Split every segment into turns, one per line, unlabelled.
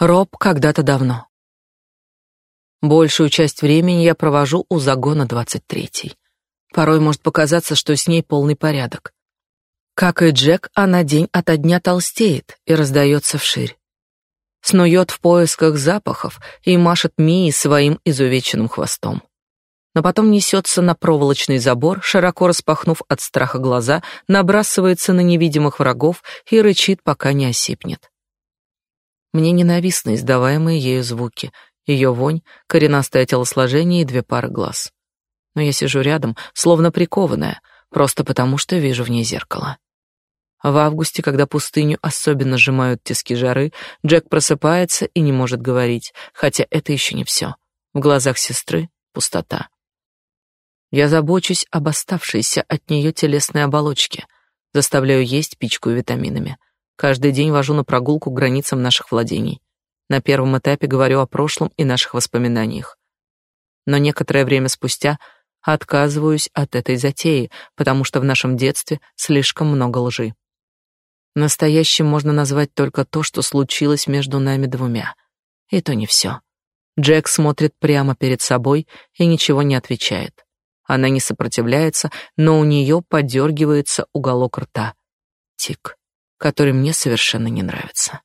Роб когда-то давно. Большую часть времени я провожу у загона 23-й. Порой может показаться, что с ней полный порядок. Как и Джек, она день ото дня толстеет и раздается вширь. Снует в поисках запахов и машет Мии своим изувеченным хвостом. Но потом несется на проволочный забор, широко распахнув от страха глаза, набрасывается на невидимых врагов и рычит, пока не осипнет. Мне ненавистны издаваемые ею звуки, ее вонь, коренастое телосложение и две пары глаз. Но я сижу рядом, словно прикованная, просто потому что вижу в ней зеркало. В августе, когда пустыню особенно сжимают тиски жары, Джек просыпается и не может говорить, хотя это еще не все. В глазах сестры пустота. Я забочусь об оставшейся от нее телесной оболочке, заставляю есть, пичку витаминами — Каждый день вожу на прогулку к границам наших владений. На первом этапе говорю о прошлом и наших воспоминаниях. Но некоторое время спустя отказываюсь от этой затеи, потому что в нашем детстве слишком много лжи. Настоящим можно назвать только то, что случилось между нами двумя. И то не все. Джек смотрит прямо перед собой и ничего не отвечает. Она не сопротивляется, но у нее подергивается уголок рта. Тик который мне совершенно не нравится.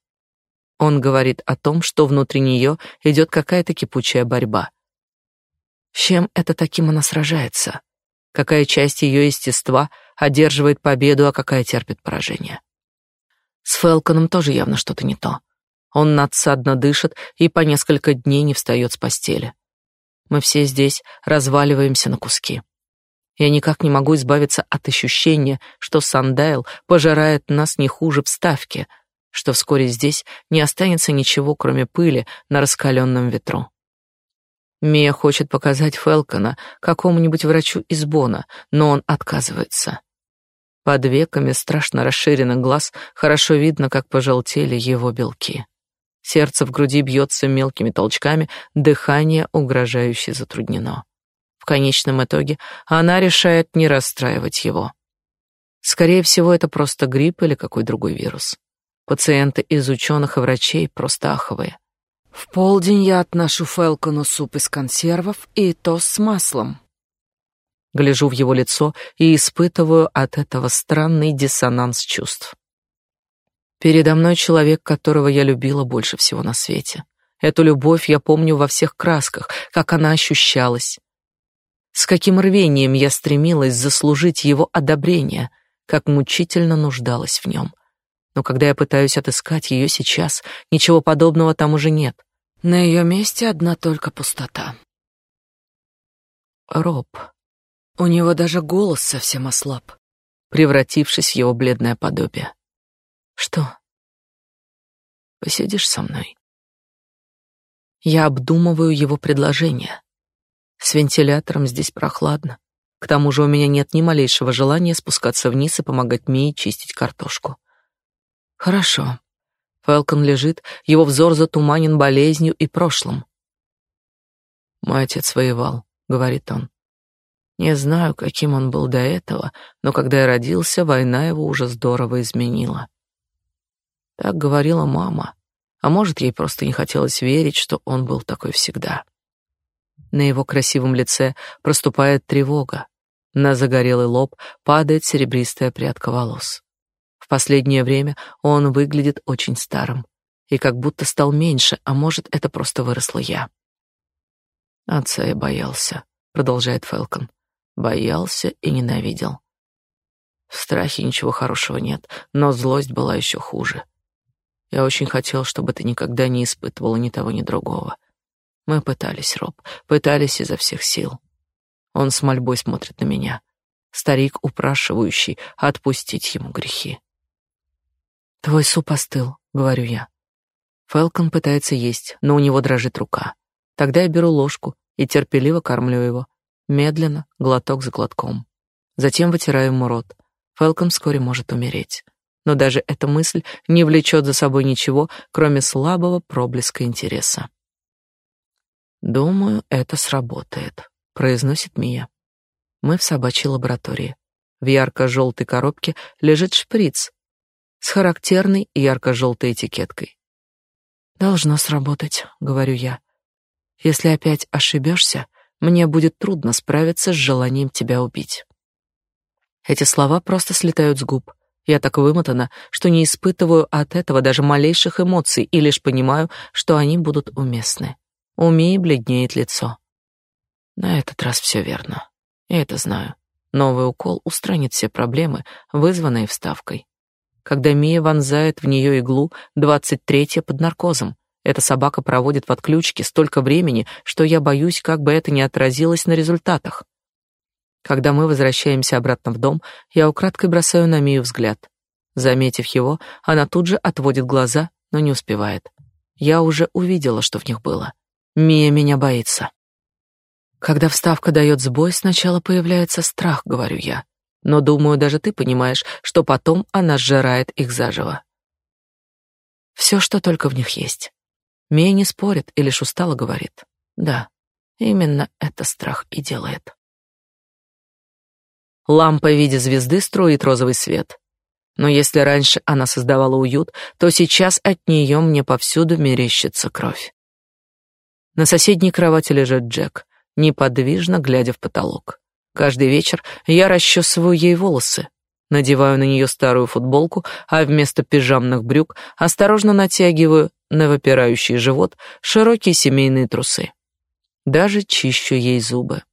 Он говорит о том, что внутри нее идет какая-то кипучая борьба. С чем это таким она сражается? Какая часть ее естества одерживает победу, а какая терпит поражение? С Фелконом тоже явно что-то не то. Он надсадно дышит и по несколько дней не встает с постели. Мы все здесь разваливаемся на куски. Я никак не могу избавиться от ощущения, что Сандайл пожирает нас не хуже вставки, что вскоре здесь не останется ничего, кроме пыли на раскаленном ветру. Мия хочет показать Фелкона какому-нибудь врачу из Бона, но он отказывается. Под веками страшно расширенных глаз хорошо видно, как пожелтели его белки. Сердце в груди бьется мелкими толчками, дыхание угрожающе затруднено конечном итоге она решает не расстраивать его. Скорее всего, это просто грипп или какой другой вирус. Пациенты из ученых и врачей просто аховые. В полдень я отношу Фелкону суп из консервов и тост с маслом. Гляжу в его лицо и испытываю от этого странный диссонанс чувств. Передо мной человек, которого я любила больше всего на свете. Эту любовь я помню во всех красках, как она ощущалась, с каким рвением я стремилась заслужить его одобрение, как мучительно нуждалась в нем. Но когда я пытаюсь отыскать ее сейчас, ничего подобного там уже нет. На ее месте одна только пустота. Роб. У него даже голос совсем ослаб, превратившись в его бледное подобие. Что? Посидишь со мной? Я обдумываю его предложение. С вентилятором здесь прохладно. К тому же у меня нет ни малейшего желания спускаться вниз и помогать Мии чистить картошку. Хорошо. Фелкон лежит, его взор затуманен болезнью и прошлым. Мой отец воевал, говорит он. Не знаю, каким он был до этого, но когда я родился, война его уже здорово изменила. Так говорила мама. А может, ей просто не хотелось верить, что он был такой всегда. На его красивом лице проступает тревога. На загорелый лоб падает серебристая прядка волос. В последнее время он выглядит очень старым и как будто стал меньше, а может, это просто выросла я. Отца я боялся, продолжает Фелкон. Боялся и ненавидел. В страхе ничего хорошего нет, но злость была еще хуже. Я очень хотел, чтобы ты никогда не испытывала ни того, ни другого. Мы пытались, Роб, пытались изо всех сил. Он с мольбой смотрит на меня. Старик, упрашивающий отпустить ему грехи. «Твой суп остыл», — говорю я. Фелкон пытается есть, но у него дрожит рука. Тогда я беру ложку и терпеливо кормлю его. Медленно, глоток за глотком. Затем вытираю ему рот. Фелкон вскоре может умереть. Но даже эта мысль не влечет за собой ничего, кроме слабого проблеска интереса. Думаю, это сработает, произносит Мия. Мы в собачьей лаборатории. В ярко-желтой коробке лежит шприц с характерной ярко-желтой этикеткой. Должно сработать, говорю я. Если опять ошибешься, мне будет трудно справиться с желанием тебя убить. Эти слова просто слетают с губ. Я так вымотана, что не испытываю от этого даже малейших эмоций и лишь понимаю, что они будут уместны. У Мии бледнеет лицо. На этот раз все верно. Я это знаю. Новый укол устранит все проблемы, вызванные вставкой. Когда Мия вонзает в нее иглу, двадцать третья под наркозом. Эта собака проводит в отключке столько времени, что я боюсь, как бы это ни отразилось на результатах. Когда мы возвращаемся обратно в дом, я украдкой бросаю на Мию взгляд. Заметив его, она тут же отводит глаза, но не успевает. Я уже увидела, что в них было. Мия меня боится. Когда вставка дает сбой, сначала появляется страх, говорю я. Но думаю, даже ты понимаешь, что потом она сжирает их заживо. Все, что только в них есть. Мия не спорит и лишь устало говорит. Да, именно это страх и делает. Лампа в виде звезды строит розовый свет. Но если раньше она создавала уют, то сейчас от нее мне повсюду мерещится кровь. На соседней кровати лежит Джек, неподвижно глядя в потолок. Каждый вечер я расчесываю ей волосы, надеваю на нее старую футболку, а вместо пижамных брюк осторожно натягиваю на выпирающий живот широкие семейные трусы. Даже чищу ей зубы.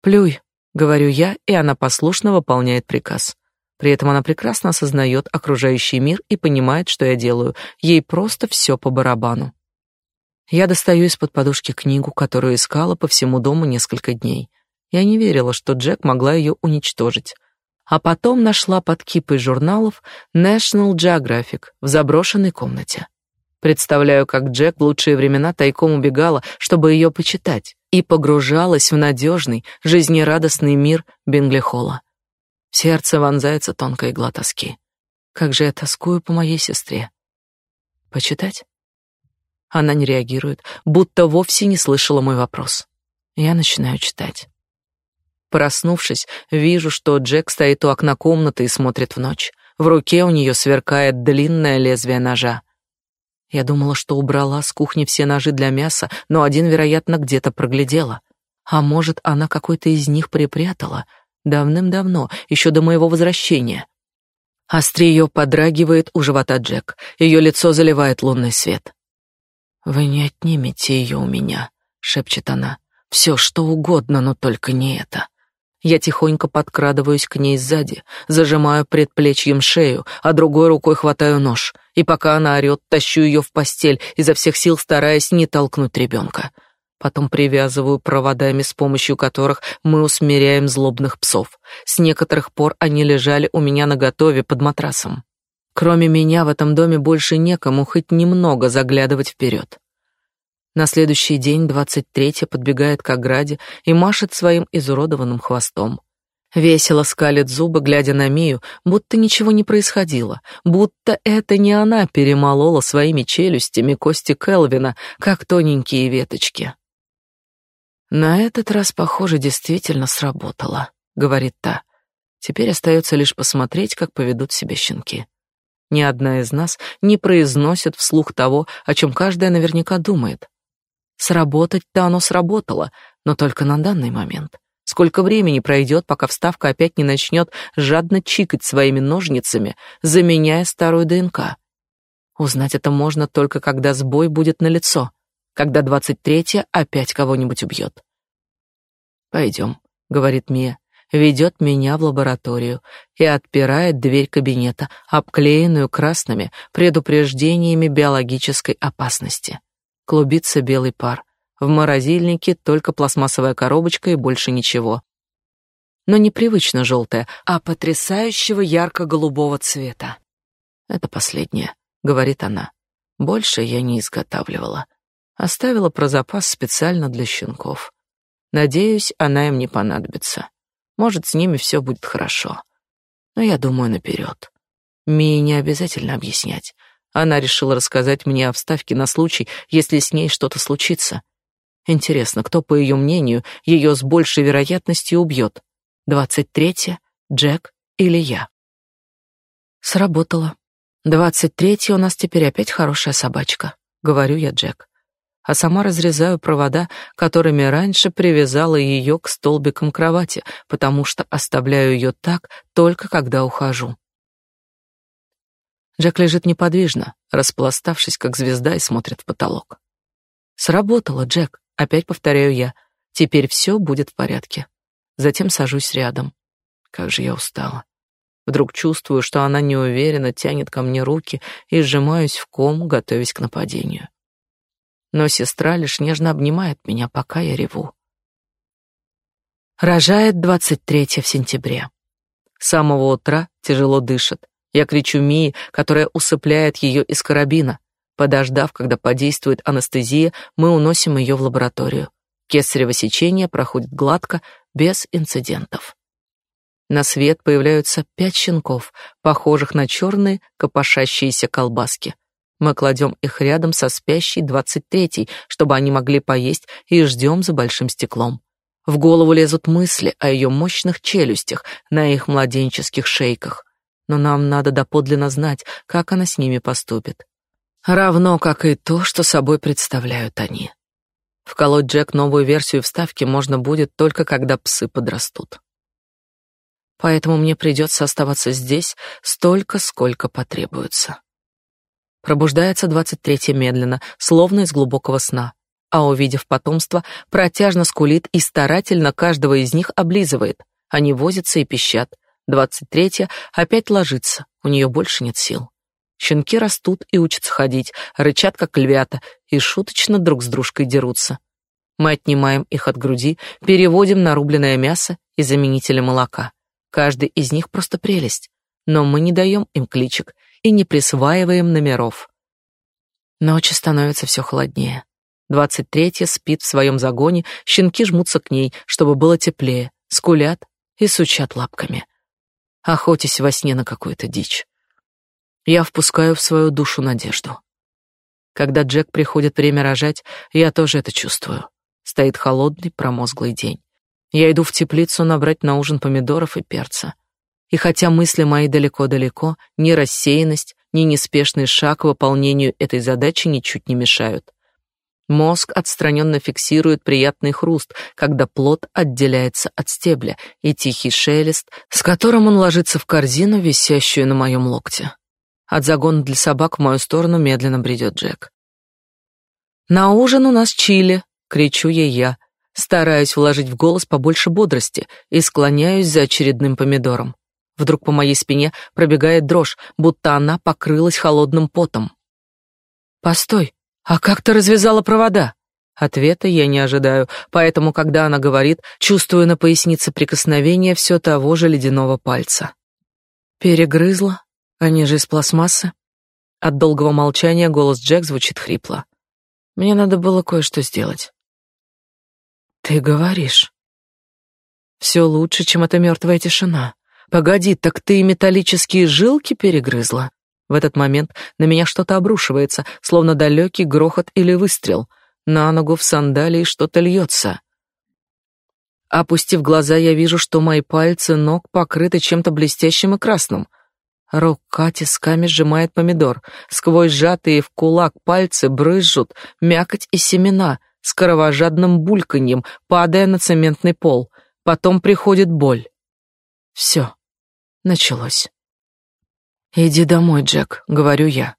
«Плюй», — говорю я, и она послушно выполняет приказ. При этом она прекрасно осознает окружающий мир и понимает, что я делаю. Ей просто все по барабану. Я достаю из-под подушки книгу, которую искала по всему дому несколько дней. Я не верила, что Джек могла ее уничтожить. А потом нашла под кипой журналов National Geographic в заброшенной комнате. Представляю, как Джек в лучшие времена тайком убегала, чтобы ее почитать, и погружалась в надежный, жизнерадостный мир Бинглихола. В сердце вонзается тонкая игла тоски. Как же я тоскую по моей сестре. Почитать? Она не реагирует, будто вовсе не слышала мой вопрос. Я начинаю читать. Проснувшись, вижу, что Джек стоит у окна комнаты и смотрит в ночь. В руке у нее сверкает длинное лезвие ножа. Я думала, что убрала с кухни все ножи для мяса, но один, вероятно, где-то проглядела. А может, она какой-то из них припрятала давным-давно, еще до моего возвращения. Острие подрагивает у живота Джек. Ее лицо заливает лунный свет. «Вы не отнимете ее у меня», — шепчет она. «Все, что угодно, но только не это». Я тихонько подкрадываюсь к ней сзади, зажимаю предплечьем шею, а другой рукой хватаю нож. И пока она орет, тащу ее в постель, изо всех сил стараясь не толкнуть ребенка. Потом привязываю проводами, с помощью которых мы усмиряем злобных псов. С некоторых пор они лежали у меня наготове под матрасом. Кроме меня в этом доме больше некому хоть немного заглядывать вперед. На следующий день двадцать третья подбегает к ограде и машет своим изуродованным хвостом. Весело скалит зубы, глядя на Мию, будто ничего не происходило, будто это не она перемолола своими челюстями кости Келвина, как тоненькие веточки. На этот раз, похоже, действительно сработало, говорит та. Теперь остается лишь посмотреть, как поведут себя щенки. Ни одна из нас не произносит вслух того, о чем каждая наверняка думает. Сработать-то оно сработало, но только на данный момент. Сколько времени пройдет, пока вставка опять не начнет жадно чикать своими ножницами, заменяя старую ДНК? Узнать это можно только когда сбой будет налицо, когда двадцать третья опять кого-нибудь убьет. «Пойдем», — говорит Мия, ведет меня в лабораторию и отпирает дверь кабинета, обклеенную красными предупреждениями биологической опасности. Клубится белый пар. В морозильнике только пластмассовая коробочка и больше ничего. Но непривычно желтая, а потрясающего ярко-голубого цвета. Это последнее, говорит она. Больше я не изготавливала. Оставила про запас специально для щенков. Надеюсь, она им не понадобится. Может, с ними все будет хорошо. Но я думаю наперед. Мии не обязательно объяснять. Она решила рассказать мне о вставке на случай, если с ней что-то случится. Интересно, кто, по ее мнению, ее с большей вероятностью убьет? Двадцать третья, Джек или я? Сработало. Двадцать третья у нас теперь опять хорошая собачка. говорю я Джек. А сама разрезаю провода, которыми раньше привязала ее к столбикам кровати, потому что оставляю ее так только когда ухожу. Джек лежит неподвижно, распластавшись как звезда и смотрит в потолок. Сработало, Джек, опять повторяю я. Теперь все будет в порядке. Затем сажусь рядом. Как же я устала. Вдруг чувствую, что она неуверенно тянет ко мне руки и сжимаюсь в ком, готовясь к нападению. Но сестра лишь нежно обнимает меня, пока я реву. Рожает 23 сентября. С самого утра тяжело дышит. Я кричу Мии, которая усыпляет ее из карабина. Подождав, когда подействует анестезия, мы уносим ее в лабораторию. Кесарево сечение проходит гладко, без инцидентов. На свет появляются пять щенков, похожих на черные копошащиеся колбаски. Мы кладем их рядом со спящей двадцать третьей, чтобы они могли поесть, и ждем за большим стеклом. В голову лезут мысли о ее мощных челюстях на их младенческих шейках. Но нам надо доподлинно знать, как она с ними поступит. Равно, как и то, что собой представляют они. Вколоть Джек новую версию вставки можно будет только когда псы подрастут поэтому мне придется оставаться здесь столько, сколько потребуется. Пробуждается двадцать третья медленно, словно из глубокого сна, а увидев потомство, протяжно скулит и старательно каждого из них облизывает. Они возятся и пищат. Двадцать третья опять ложится, у нее больше нет сил. Щенки растут и учатся ходить, рычат как львята и шуточно друг с дружкой дерутся. Мы отнимаем их от груди, переводим на рубленое мясо и заменители молока. Каждый из них просто прелесть, но мы не даем им кличек и не присваиваем номеров. Ночи становится все холоднее. Двадцать третья спит в своем загоне, щенки жмутся к ней, чтобы было теплее, скулят и сучат лапками. Охотясь во сне на какую-то дичь. Я впускаю в свою душу надежду. Когда Джек приходит время рожать, я тоже это чувствую. Стоит холодный, промозглый день. Я иду в теплицу набрать на ужин помидоров и перца. И хотя мысли мои далеко-далеко, ни рассеянность, ни неспешный шаг к выполнению этой задачи ничуть не мешают. Мозг отстраненно фиксирует приятный хруст, когда плод отделяется от стебля, и тихий шелест, с которым он ложится в корзину, висящую на моем локте. От загона для собак в мою сторону медленно бредет Джек. «На ужин у нас чили!» — кричу ей я, Стараюсь вложить в голос побольше бодрости и склоняюсь за очередным помидором. Вдруг по моей спине пробегает дрожь, будто она покрылась холодным потом. «Постой, а как ты развязала провода?» Ответа я не ожидаю, поэтому, когда она говорит, чувствую на пояснице прикосновение все того же ледяного пальца. Перегрызла, они же из пластмассы. От долгого молчания голос Джек звучит хрипло. Мне надо было кое-что сделать. Ты говоришь. Все лучше, чем эта мертвая тишина. Погоди, так ты металлические жилки перегрызла? В этот момент на меня что-то обрушивается, словно далекий грохот или выстрел. На ногу в сандалии что-то льется. Опустив глаза, я вижу, что мои пальцы ног покрыты чем-то блестящим и красным. Рука тисками сжимает помидор. Сквозь сжатые в кулак пальцы брызжут мякоть и семена — с кровожадным бульканьем, падая на цементный пол. Потом приходит боль. Все. Началось. «Иди домой, Джек», — говорю я.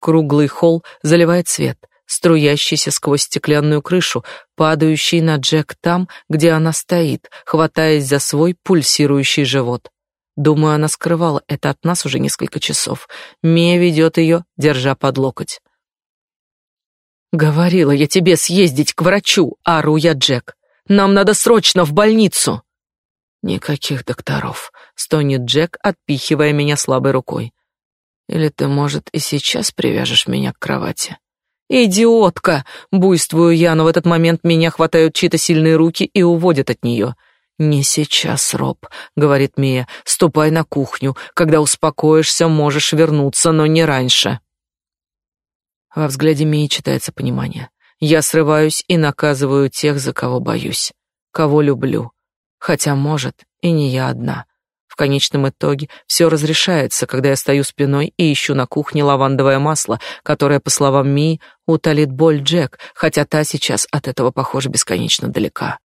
Круглый холл заливает свет, струящийся сквозь стеклянную крышу, падающий на Джек там, где она стоит, хватаясь за свой пульсирующий живот. Думаю, она скрывала это от нас уже несколько часов. Мия ведет ее, держа под локоть. Говорила я тебе съездить к врачу, ору я Джек. Нам надо срочно в больницу. Никаких докторов, стонет Джек, отпихивая меня слабой рукой. Или ты, может, и сейчас привяжешь меня к кровати? Идиотка, буйствую я, но в этот момент меня хватают чьи-то сильные руки и уводят от нее. Не сейчас, Роб, говорит Мия. Ступай на кухню. Когда успокоишься, можешь вернуться, но не раньше. Во взгляде Мии читается понимание. Я срываюсь и наказываю тех, за кого боюсь, кого люблю. Хотя, может, и не я одна. В конечном итоге все разрешается, когда я стою спиной и ищу на кухне лавандовое масло, которое, по словам Ми, утолит боль Джек, хотя та сейчас от этого, похоже, бесконечно далека.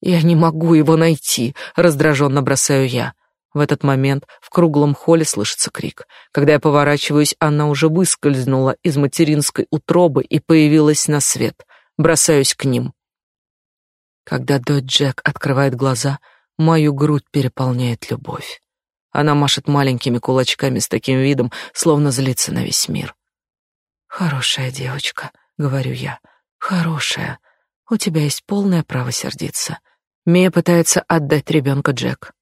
Я не могу его найти, раздраженно бросаю я. В этот момент в круглом холле слышится крик. Когда я поворачиваюсь, она уже выскользнула из материнской утробы и появилась на свет. Бросаюсь к ним. Когда Дот Джек открывает глаза, мою грудь переполняет любовь. Она машет маленькими кулачками с таким видом, словно злится на весь мир. «Хорошая девочка», — говорю я, — «хорошая. У тебя есть полное право сердиться». Мия пытается отдать ребенка Джек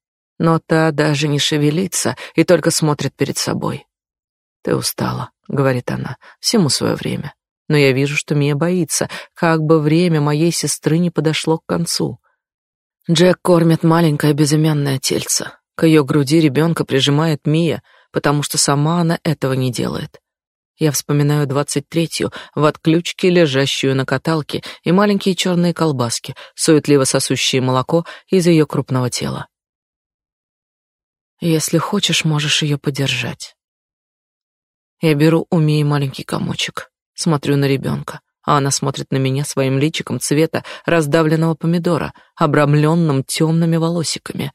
но та даже не шевелится и только смотрит перед собой. «Ты устала», — говорит она, — «всему свое время». Но я вижу, что Мия боится, как бы время моей сестры не подошло к концу. Джек кормит маленькое безымянное тельце. К ее груди ребенка прижимает Мия, потому что сама она этого не делает. Я вспоминаю двадцать третью в отключке, лежащую на каталке, и маленькие черные колбаски, суетливо сосущие молоко из ее крупного тела. Если хочешь, можешь ее подержать. Я беру у Мии маленький комочек, смотрю на ребенка, а она смотрит на меня своим личиком цвета раздавленного помидора, обрамленным темными волосиками.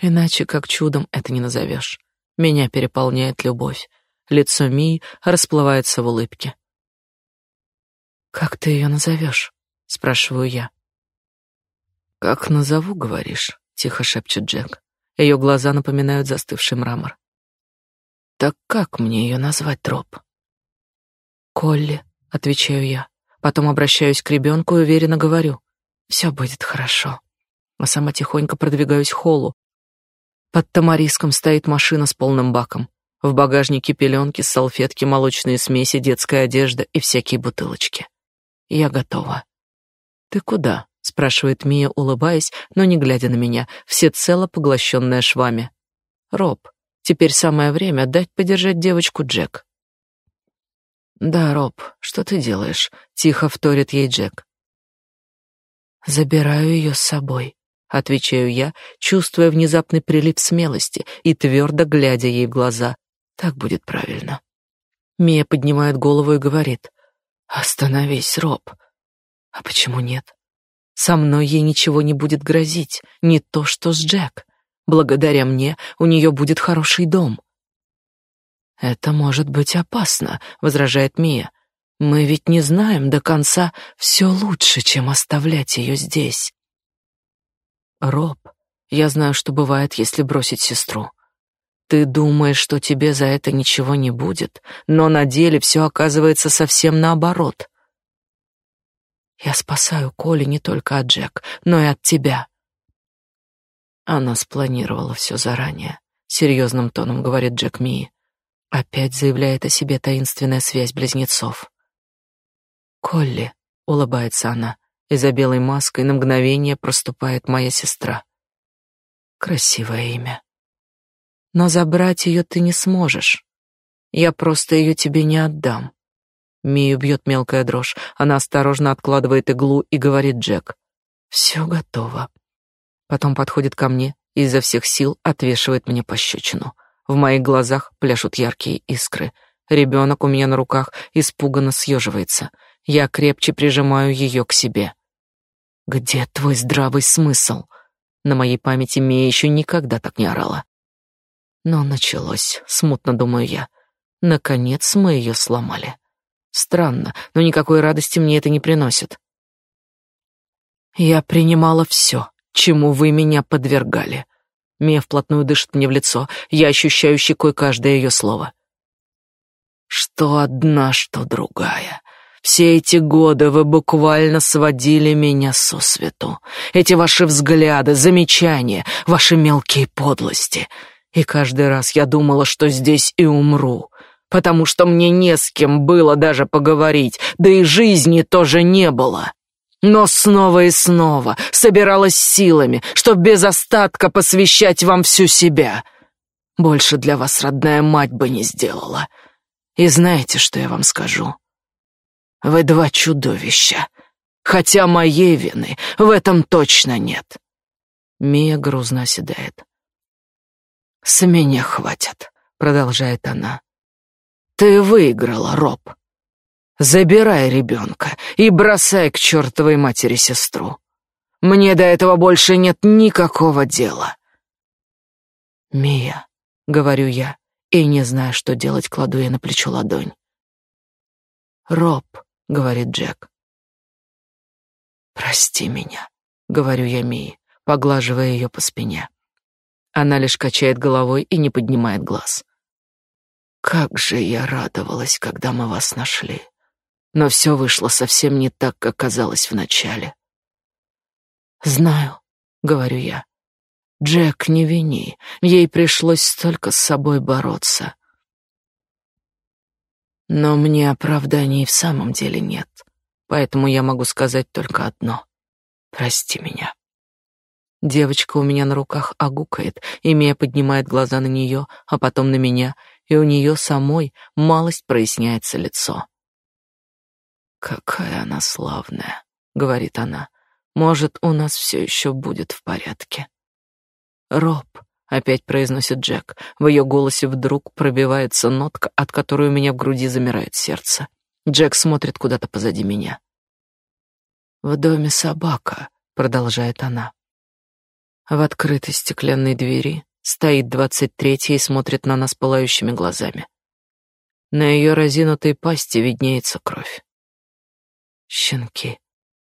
Иначе как чудом это не назовешь. Меня переполняет любовь. Лицо Мии расплывается в улыбке. «Как ты ее назовешь?» — спрашиваю я. «Как назову, говоришь?» — тихо шепчет Джек. Ее глаза напоминают застывший мрамор. Так как мне ее назвать, Троп? Колли, отвечаю я. Потом обращаюсь к ребенку и уверенно говорю: «Все будет хорошо". А сама тихонько продвигаюсь к холлу. Под тамариском стоит машина с полным баком. В багажнике пеленки, салфетки, молочные смеси, детская одежда и всякие бутылочки. Я готова. Ты куда? спрашивает Мия, улыбаясь, но не глядя на меня, всецело поглощенная швами. Роб, теперь самое время дать подержать девочку Джек. Да, Роб, что ты делаешь? тихо вторит ей Джек. Забираю ее с собой, отвечаю я, чувствуя внезапный прилив смелости и твердо глядя ей в глаза. Так будет правильно. Мия поднимает голову и говорит: "Остановись, Роб". А почему нет? Со мной ей ничего не будет грозить, не то что с Джек. Благодаря мне у нее будет хороший дом. Это может быть опасно, возражает Мия. Мы ведь не знаем до конца все лучше, чем оставлять ее здесь. Роб, я знаю, что бывает, если бросить сестру. Ты думаешь, что тебе за это ничего не будет, но на деле все оказывается совсем наоборот. Я спасаю Коли не только от Джек, но и от тебя. Она спланировала все заранее, серьезным тоном говорит Джек Ми. Опять заявляет о себе таинственная связь близнецов. Колли, улыбается она, и за белой маской на мгновение проступает моя сестра. Красивое имя. Но забрать ее ты не сможешь. Я просто ее тебе не отдам. Мию бьет мелкая дрожь. Она осторожно откладывает иглу и говорит Джек. «Все готово». Потом подходит ко мне и изо всех сил отвешивает мне пощечину. В моих глазах пляшут яркие искры. Ребенок у меня на руках испуганно съеживается. Я крепче прижимаю ее к себе. «Где твой здравый смысл?» На моей памяти Мия еще никогда так не орала. Но началось, смутно думаю я. Наконец мы ее сломали. Странно, но никакой радости мне это не приносит. Я принимала все, чему вы меня подвергали. Мия вплотную дышит мне в лицо, я ощущаю щекой каждое ее слово. Что одна, что другая. Все эти годы вы буквально сводили меня со свету. Эти ваши взгляды, замечания, ваши мелкие подлости. И каждый раз я думала, что здесь и умру потому что мне не с кем было даже поговорить, да и жизни тоже не было. Но снова и снова собиралась силами, чтоб без остатка посвящать вам всю себя. Больше для вас родная мать бы не сделала. И знаете, что я вам скажу? Вы два чудовища, хотя моей вины в этом точно нет. Мия грузно оседает.
С меня хватит, продолжает она. Ты выиграла, Роб. Забирай ребенка и бросай к чертовой матери сестру. Мне до этого больше нет никакого дела.
Мия, говорю я, и не знаю, что делать, кладу ей на плечо ладонь. Роб, говорит Джек. Прости меня, говорю я Мии, поглаживая ее по спине. Она лишь качает головой и не поднимает глаз. Как же я радовалась, когда мы вас нашли. Но все вышло совсем не так, как казалось вначале. Знаю, говорю я. Джек, не вини. Ей пришлось столько с собой бороться. Но мне оправданий в самом деле нет. Поэтому я могу сказать только одно: прости меня. Девочка у меня на руках огукает, и Мия поднимает глаза на нее, а потом на меня, и у нее самой малость проясняется лицо. «Какая она славная», — говорит она. «Может, у нас все еще будет в порядке». «Роб», — опять произносит Джек. В ее голосе вдруг пробивается нотка, от которой у меня в груди замирает сердце. Джек смотрит куда-то позади меня. «В доме собака», — продолжает она. В открытой стеклянной двери стоит двадцать третья и смотрит на нас пылающими глазами. На ее разинутой пасти виднеется кровь. Щенки.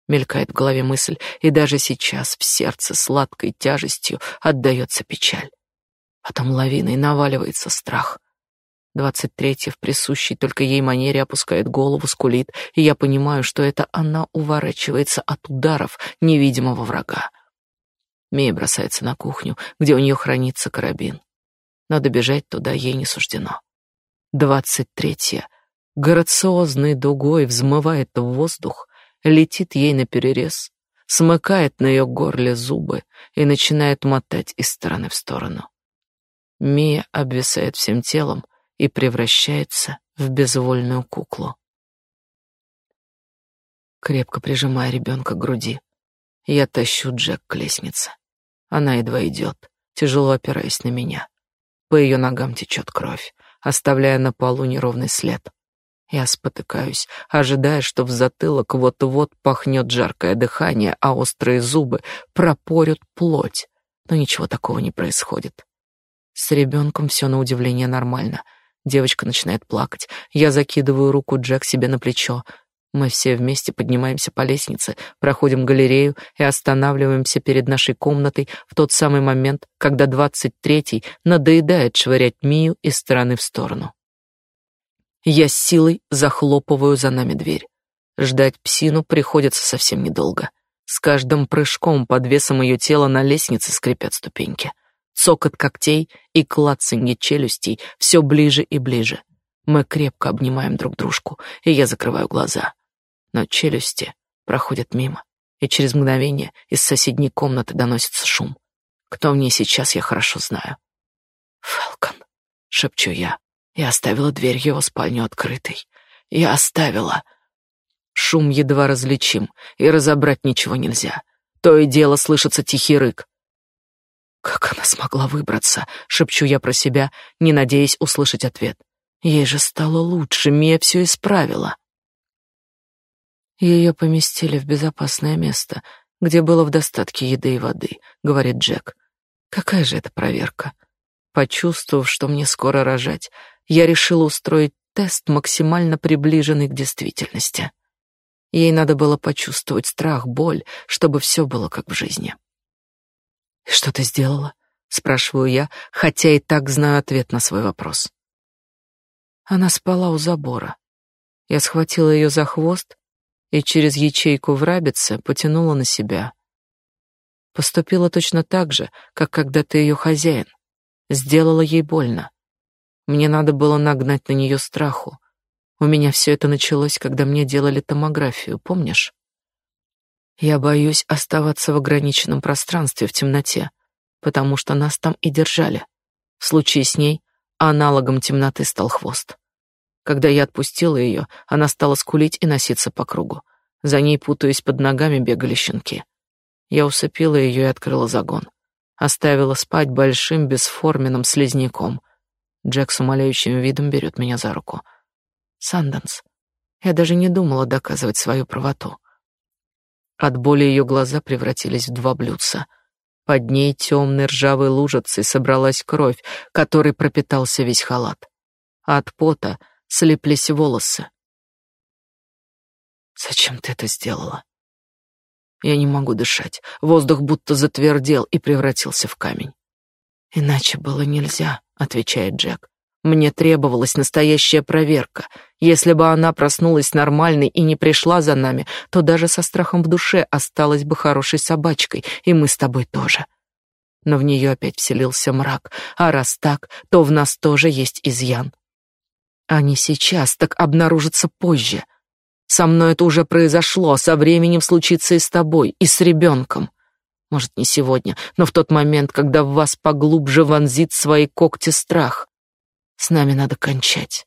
Мелькает в голове мысль, и даже сейчас в сердце сладкой тяжестью отдаётся печаль. Потом лавиной наваливается страх. Двадцать третья в присущей только ей манере опускает голову, скулит, и я понимаю, что это она уворачивается от ударов невидимого врага. Мия бросается на кухню, где у неё хранится карабин. Надо бежать туда ей не суждено. Двадцать третья грациозной дугой взмывает в воздух, летит ей на перерез, смыкает на ее горле зубы и начинает мотать из стороны в сторону. Мия обвисает всем телом и превращается в безвольную куклу. Крепко прижимая ребенка к груди, я тащу Джек к лестнице. Она едва идет, тяжело опираясь на меня. По ее ногам течет кровь, оставляя на полу неровный след. Я спотыкаюсь, ожидая, что в затылок вот-вот пахнет жаркое дыхание, а острые зубы пропорят плоть. Но ничего такого не происходит. С ребенком все на удивление нормально. Девочка начинает плакать. Я закидываю руку Джек себе на плечо. Мы все вместе поднимаемся по лестнице, проходим галерею и останавливаемся перед нашей комнатой в тот самый момент, когда двадцать третий надоедает швырять Мию из стороны в сторону. Я с силой захлопываю за нами дверь. Ждать псину приходится совсем недолго. С каждым прыжком под весом ее тела на лестнице скрипят ступеньки. Цокот когтей и клацанье челюстей все ближе и ближе. Мы крепко обнимаем друг дружку, и я закрываю глаза. Но челюсти проходят мимо, и через мгновение из соседней комнаты доносится шум. Кто в ней сейчас, я хорошо знаю. «Фелкон», — шепчу я. Я оставила дверь его спальню открытой. Я оставила. Шум едва различим, и разобрать ничего нельзя. То и дело слышится тихий рык. Как она смогла выбраться, шепчу я про себя, не надеясь услышать ответ. Ей же стало лучше, Мия все исправила. Ее поместили в безопасное место, где было в достатке еды и воды, говорит Джек. Какая же это проверка? Почувствовав, что мне скоро рожать, я решила устроить тест, максимально приближенный к действительности. Ей надо было почувствовать страх, боль, чтобы все было как в жизни. «Что ты сделала?» — спрашиваю я, хотя и так знаю ответ на свой вопрос. Она спала у забора. Я схватила ее за хвост и через ячейку в рабице потянула на себя. Поступила точно так же, как когда ты ее хозяин. Сделала ей больно. Мне надо было нагнать на нее страху. У меня все это началось, когда мне делали томографию, помнишь? Я боюсь оставаться в ограниченном пространстве в темноте, потому что нас там и держали. В случае с ней аналогом темноты стал хвост. Когда я отпустила ее, она стала скулить и носиться по кругу. За ней, путаясь под ногами, бегали щенки. Я усыпила ее и открыла загон.
Оставила спать большим бесформенным слизняком. Джек с умоляющим видом берет меня за руку. Санденс. Я даже не думала доказывать свою правоту. От боли ее глаза превратились в два блюдца. Под ней темной ржавой лужицей собралась кровь, которой пропитался весь халат. А от пота слеплись волосы. «Зачем ты это сделала?» Я не могу дышать. Воздух будто затвердел и превратился в камень. «Иначе было нельзя», — отвечает Джек. «Мне требовалась настоящая проверка. Если бы она проснулась нормальной и не пришла за нами, то даже со страхом в душе осталась бы хорошей собачкой, и мы с тобой тоже». Но в нее опять вселился мрак, а раз так, то в нас тоже есть изъян. А не сейчас, так обнаружится позже — со мной это уже произошло, со временем случится и с тобой, и с ребенком. Может, не сегодня, но в тот момент, когда в вас поглубже вонзит свои когти страх. С нами надо кончать.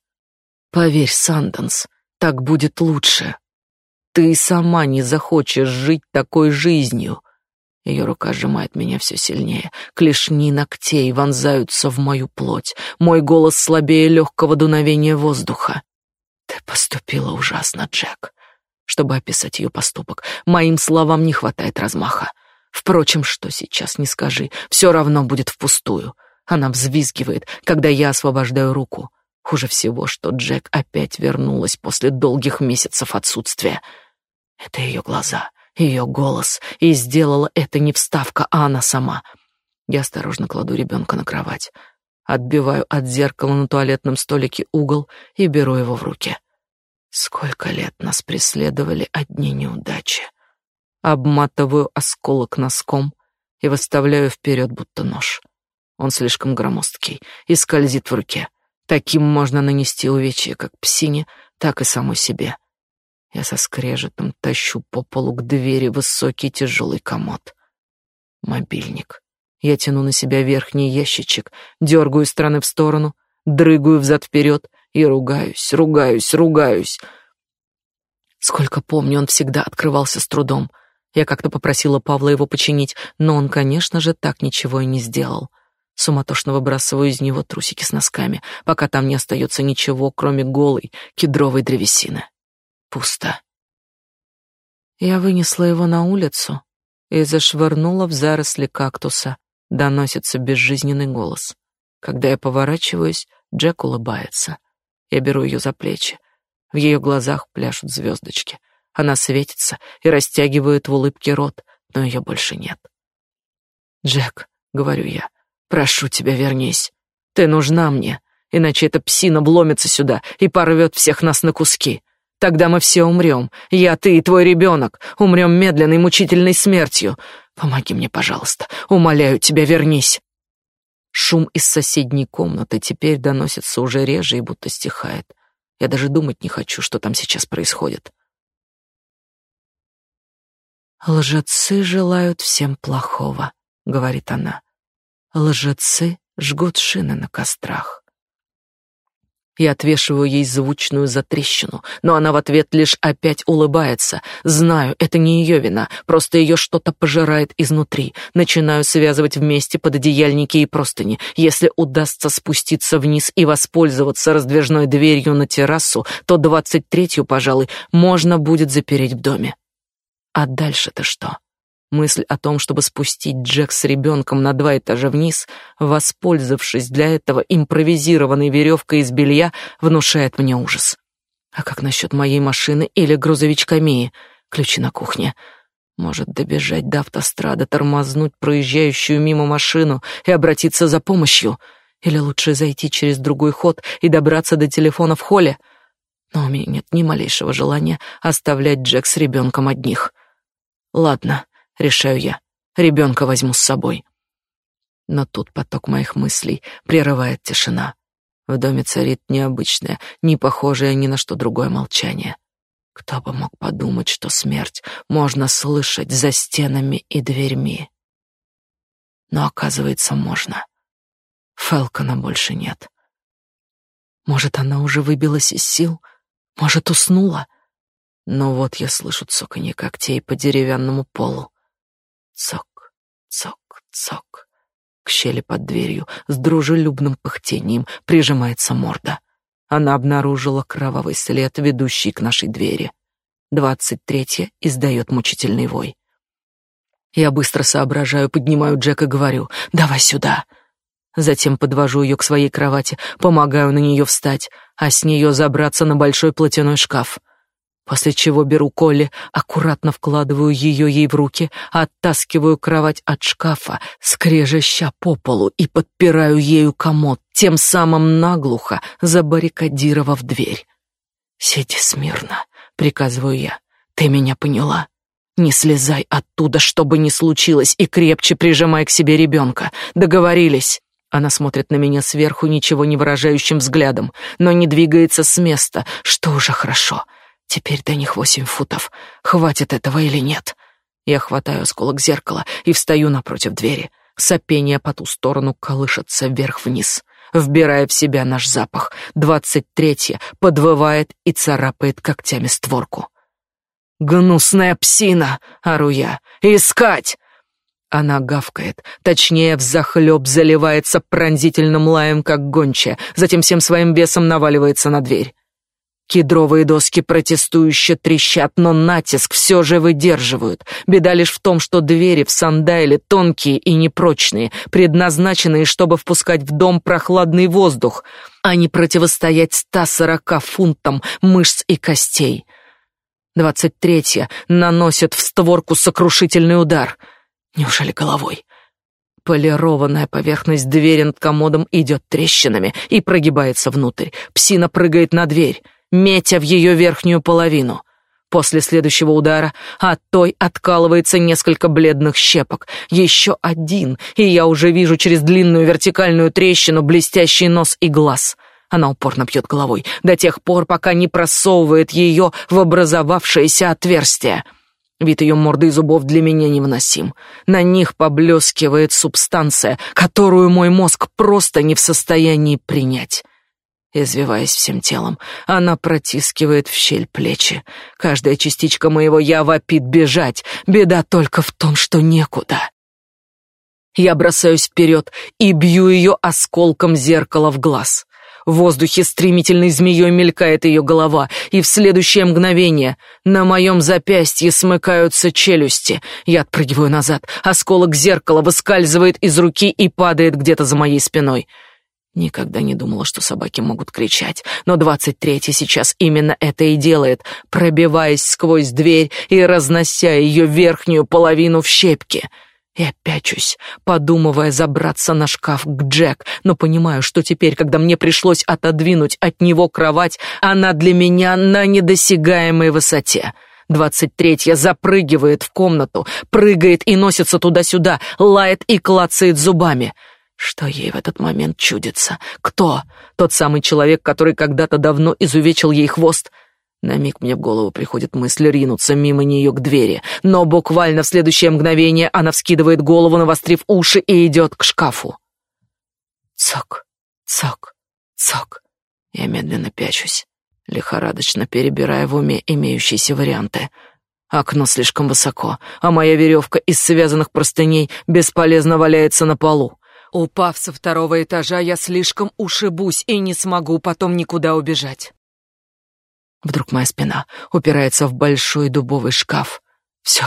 Поверь, Санденс, так будет лучше. Ты сама не захочешь жить такой жизнью. Ее рука сжимает меня все сильнее. Клешни ногтей вонзаются в мою плоть. Мой голос слабее легкого дуновения воздуха. Ты поступила ужасно, Джек. Чтобы описать ее поступок, моим словам не хватает размаха. Впрочем, что сейчас не скажи, все равно будет впустую. Она взвизгивает, когда я освобождаю руку. Хуже всего, что Джек опять вернулась после долгих месяцев отсутствия. Это ее глаза, ее голос, и сделала это не вставка, а она сама. Я осторожно кладу ребенка на кровать. Отбиваю от зеркала на туалетном столике угол и беру его в руки. Сколько лет нас преследовали одни неудачи. Обматываю осколок носком и выставляю вперед, будто нож. Он слишком громоздкий и скользит в руке. Таким можно нанести увечья как псине, так и самой себе. Я со скрежетом тащу по полу к двери высокий тяжелый комод. Мобильник. Я тяну на себя верхний ящичек, дергаю стороны в сторону, дрыгаю взад-вперед и ругаюсь, ругаюсь, ругаюсь. Сколько помню, он всегда открывался с трудом. Я как-то попросила Павла его починить, но он, конечно же, так ничего и не сделал. Суматошно выбрасываю из него трусики с носками, пока там не остается ничего, кроме голой кедровой древесины. Пусто. Я вынесла его на улицу и зашвырнула в заросли кактуса, доносится безжизненный голос. Когда я поворачиваюсь, Джек улыбается. Я беру ее за плечи. В ее глазах пляшут звездочки. Она светится и растягивает в улыбке рот, но ее больше нет. «Джек», — говорю я, — «прошу тебя, вернись. Ты нужна мне, иначе эта псина вломится сюда и порвет всех нас на куски. Тогда мы все умрем. Я, ты и твой ребенок. Умрем медленной, мучительной смертью. Помоги мне, пожалуйста. Умоляю тебя, вернись. Шум из соседней комнаты теперь доносится уже реже и будто стихает. Я даже думать не хочу, что там сейчас происходит. Лжецы желают всем плохого, говорит она. Лжецы жгут шины на кострах. Я отвешиваю ей звучную затрещину, но она в ответ лишь опять улыбается. Знаю, это не ее вина, просто ее что-то пожирает изнутри. Начинаю связывать вместе пододеяльники и простыни. Если удастся спуститься вниз и воспользоваться раздвижной дверью на террасу, то двадцать третью, пожалуй, можно будет запереть в доме. А дальше-то что? Мысль о том, чтобы спустить Джек с ребенком на два этажа вниз, воспользовавшись для этого импровизированной веревкой из белья, внушает мне ужас. А как насчет моей машины или грузовичка Мии? Ключи на кухне. Может, добежать до автострады, тормознуть проезжающую мимо машину и обратиться за помощью? Или лучше зайти через другой ход и добраться до телефона в холле? Но у меня нет ни малейшего желания оставлять Джек с ребенком одних. Ладно, решаю я. Ребенка возьму с собой. Но тут поток моих мыслей прерывает тишина. В доме царит необычное, не похожее ни на что другое молчание. Кто бы мог подумать, что смерть можно слышать за стенами и дверьми. Но оказывается, можно. Фелкона больше нет. Может, она уже выбилась из сил? Может, уснула? Но вот я слышу цоканье когтей по деревянному полу. Цок, цок, цок. К щели под дверью с дружелюбным пыхтением прижимается морда. Она обнаружила кровавый след, ведущий к нашей двери. Двадцать третья издает мучительный вой. Я быстро соображаю, поднимаю Джека говорю «давай сюда». Затем подвожу ее к своей кровати, помогаю на нее встать, а с нее забраться на большой платяной шкаф. После чего беру Колли, аккуратно вкладываю ее ей в руки, оттаскиваю кровать от шкафа, скрежеща по полу и подпираю ею комод, тем самым наглухо забаррикадировав дверь. «Сиди смирно», — приказываю я. «Ты меня поняла?» Не слезай оттуда, что бы ни случилось, и крепче прижимай к себе ребенка. Договорились. Она смотрит на меня сверху ничего не выражающим взглядом, но не двигается с места, что уже хорошо. Теперь до них восемь футов. Хватит этого или нет? Я хватаю осколок зеркала и встаю напротив двери. Сопение по ту сторону колышется вверх-вниз. Вбирая в себя наш запах, двадцать третья подвывает и царапает когтями створку. «Гнусная псина!» — ору я. «Искать!» Она гавкает, точнее, взахлеб заливается пронзительным лаем, как гончая, затем всем своим весом наваливается на дверь. Кедровые доски протестующе трещат, но натиск все же выдерживают. Беда лишь в том, что двери в Сандайле тонкие и непрочные, предназначенные, чтобы впускать в дом прохладный воздух, а не противостоять 140 фунтам мышц и костей. Двадцать третья наносит в створку сокрушительный удар. Неужели головой? Полированная поверхность двери над комодом идет трещинами и прогибается внутрь. Псина прыгает на дверь, метя в ее верхнюю половину. После следующего удара от той откалывается несколько бледных щепок. Еще один, и я уже вижу через длинную вертикальную трещину блестящий нос и глаз — она упорно бьет головой до тех пор, пока не просовывает ее в образовавшееся отверстие. Вид ее морды и зубов для меня невыносим. На них поблескивает субстанция, которую мой мозг просто не в состоянии принять. Извиваясь всем телом, она протискивает в щель плечи. Каждая частичка моего «я» вопит бежать. Беда только в том, что некуда. Я бросаюсь вперед и бью ее осколком зеркала в глаз. В воздухе стремительной змеей мелькает ее голова, и в следующее мгновение на моем запястье смыкаются челюсти. Я отпрыгиваю назад, осколок зеркала выскальзывает из руки и падает где-то за моей спиной. Никогда не думала, что собаки могут кричать, но двадцать третий сейчас именно это и делает, пробиваясь сквозь дверь и разнося ее верхнюю половину в щепки. Я пячусь, подумывая забраться на шкаф к Джек, но понимаю, что теперь, когда мне пришлось отодвинуть от него кровать, она для меня на недосягаемой высоте. Двадцать третья запрыгивает в комнату, прыгает и носится туда-сюда, лает и клацает зубами. Что ей в этот момент чудится? Кто? Тот самый человек, который когда-то давно изувечил ей хвост? На миг мне в голову приходит мысль ринуться мимо нее к двери, но буквально в следующее мгновение она вскидывает голову, навострив уши, и идет к шкафу. Цок, цок, цок. Я медленно пячусь, лихорадочно перебирая в уме имеющиеся варианты. Окно слишком высоко, а моя веревка из связанных простыней бесполезно валяется на полу. Упав со второго этажа, я слишком ушибусь и не смогу потом никуда убежать. Вдруг моя спина упирается в большой дубовый шкаф. Все,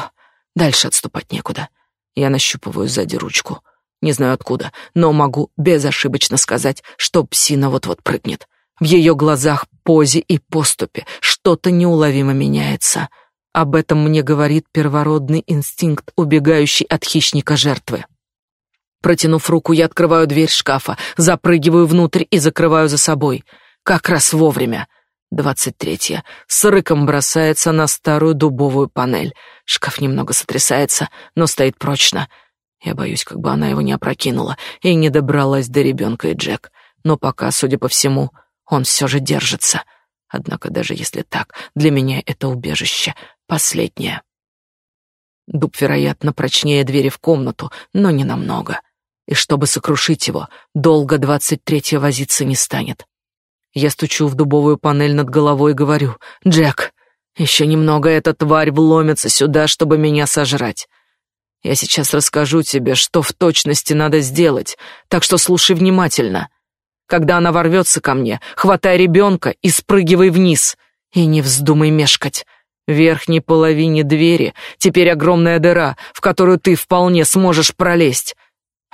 дальше отступать некуда. Я нащупываю сзади ручку. Не знаю откуда, но могу безошибочно сказать, что псина вот-вот прыгнет. В ее глазах, позе и поступе что-то неуловимо меняется. Об этом мне говорит первородный инстинкт, убегающий от хищника жертвы. Протянув руку, я открываю дверь шкафа, запрыгиваю внутрь и закрываю за собой. Как раз вовремя. Двадцать третья. С рыком бросается на старую дубовую панель. Шкаф немного сотрясается, но стоит прочно. Я боюсь, как бы она его не опрокинула и не добралась до ребенка и Джек. Но пока, судя по всему, он все же держится. Однако даже если так, для меня это убежище последнее. Дуб, вероятно, прочнее двери в комнату, но не намного. И чтобы сокрушить его, долго двадцать третья возиться не станет. Я стучу в дубовую панель над головой и говорю, «Джек, еще немного эта тварь вломится сюда, чтобы меня сожрать». Я сейчас расскажу тебе, что в точности надо сделать, так что слушай внимательно. Когда она ворвется ко мне, хватай ребенка и спрыгивай вниз. И не вздумай мешкать. В верхней половине двери теперь огромная дыра, в которую ты вполне сможешь пролезть.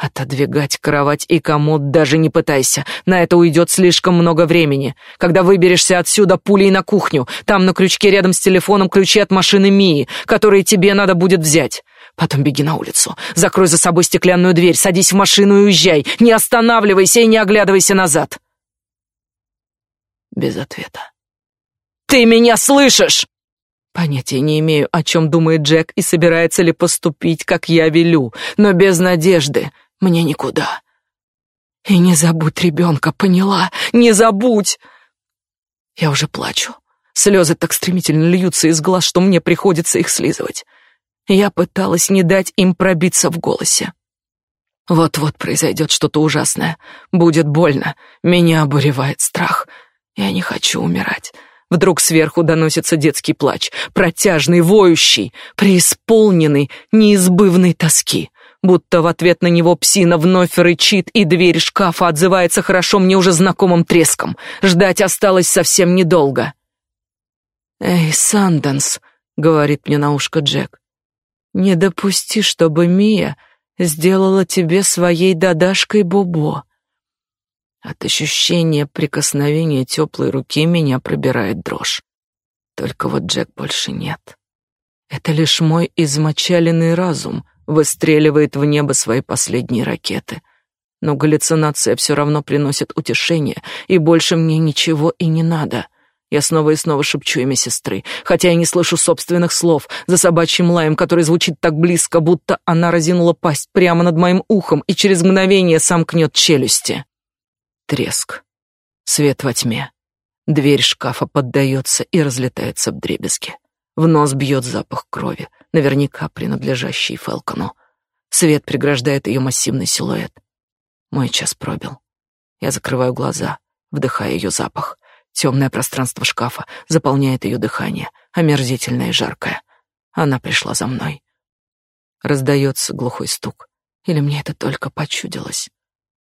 Отодвигать кровать и комод даже не пытайся. На это уйдет слишком много времени. Когда выберешься отсюда пулей на кухню, там на крючке рядом с телефоном ключи от машины Мии, которые тебе надо будет взять. Потом беги на улицу, закрой за собой стеклянную дверь, садись в машину и уезжай. Не останавливайся и не оглядывайся назад. Без ответа. Ты меня слышишь? Понятия не имею, о чем думает Джек и собирается ли поступить, как я велю, но без надежды мне никуда. И не забудь ребенка, поняла? Не забудь! Я уже плачу. Слезы так стремительно льются из глаз, что мне приходится их слизывать. Я пыталась не дать им пробиться в голосе. Вот-вот произойдет что-то ужасное. Будет больно. Меня обуревает страх. Я не хочу умирать. Вдруг сверху доносится детский плач, протяжный, воющий, преисполненный неизбывной тоски. Будто в ответ на него псина вновь рычит, и дверь шкафа отзывается хорошо мне уже знакомым треском. Ждать осталось совсем недолго. «Эй, Санденс», — говорит мне на ушко Джек, — «не допусти, чтобы Мия сделала тебе своей дадашкой Бобо. От ощущения прикосновения теплой руки меня пробирает дрожь. Только вот Джек больше нет. Это лишь мой измочаленный разум выстреливает в небо свои последние ракеты. Но галлюцинация все равно приносит утешение, и больше мне ничего и не надо. Я снова и снова шепчу имя сестры, хотя я не слышу собственных слов, за собачьим лаем, который звучит так близко, будто она разинула пасть прямо над моим ухом и через мгновение сомкнет челюсти. Треск. Свет во тьме. Дверь шкафа поддается и разлетается вдребезги. В нос бьет запах крови, наверняка принадлежащий Фелкону. Свет преграждает ее массивный силуэт. Мой час пробил. Я закрываю глаза, вдыхая ее запах. Темное пространство шкафа заполняет ее дыхание, омерзительное и жаркое. Она пришла за мной. Раздается глухой стук. Или мне это только почудилось?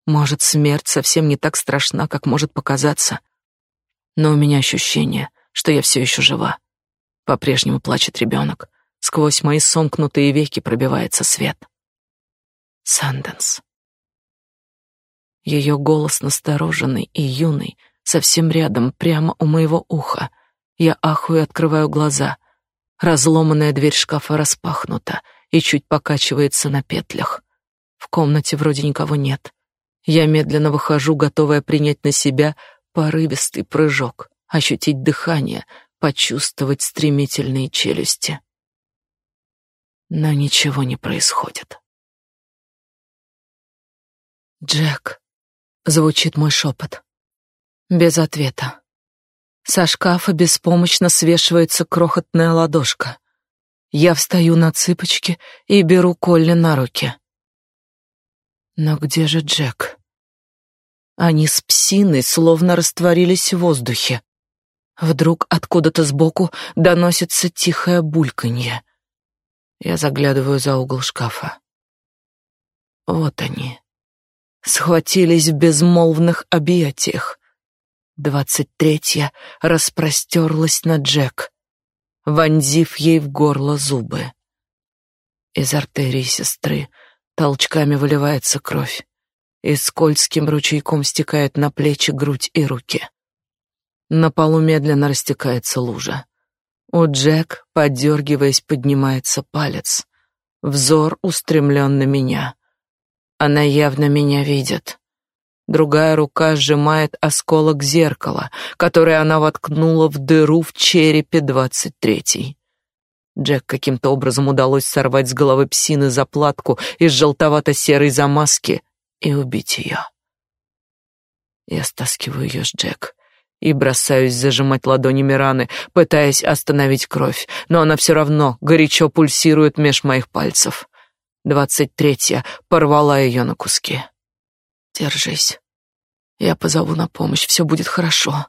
Может, смерть совсем не так страшна, как может показаться. Но у меня ощущение, что я все еще жива. По-прежнему плачет ребенок. Сквозь мои сомкнутые веки пробивается свет. Санденс. Ее голос настороженный и юный, совсем рядом, прямо у моего уха. Я ахую открываю глаза. Разломанная дверь шкафа распахнута и чуть покачивается на петлях. В комнате вроде никого нет. Я медленно выхожу, готовая принять на себя порывистый прыжок, ощутить дыхание, почувствовать стремительные челюсти. Но ничего не происходит. «Джек», — звучит мой шепот. Без ответа. Со шкафа беспомощно свешивается крохотная ладошка. Я встаю на цыпочки и беру Колли на руки. Но где же Джек? Они с псиной словно растворились в воздухе. Вдруг откуда-то сбоку доносится тихое бульканье. Я заглядываю за угол шкафа. Вот они. Схватились в безмолвных объятиях. Двадцать третья распростерлась на Джек, вонзив ей в горло зубы. Из артерии сестры Толчками выливается кровь и скользким ручейком стекает на плечи, грудь и руки. На полу медленно растекается лужа. У Джек, подергиваясь, поднимается палец. Взор устремлен на меня. Она явно меня видит. Другая рука сжимает осколок зеркала, который она воткнула в дыру в черепе двадцать третий. Джек каким-то образом удалось сорвать с головы псины заплатку из желтовато-серой замазки и убить ее. Я стаскиваю ее с Джек и бросаюсь зажимать ладонями раны, пытаясь остановить кровь, но она все равно горячо пульсирует меж моих пальцев. Двадцать третья порвала ее на куски. Держись. Я позову на помощь, все будет хорошо.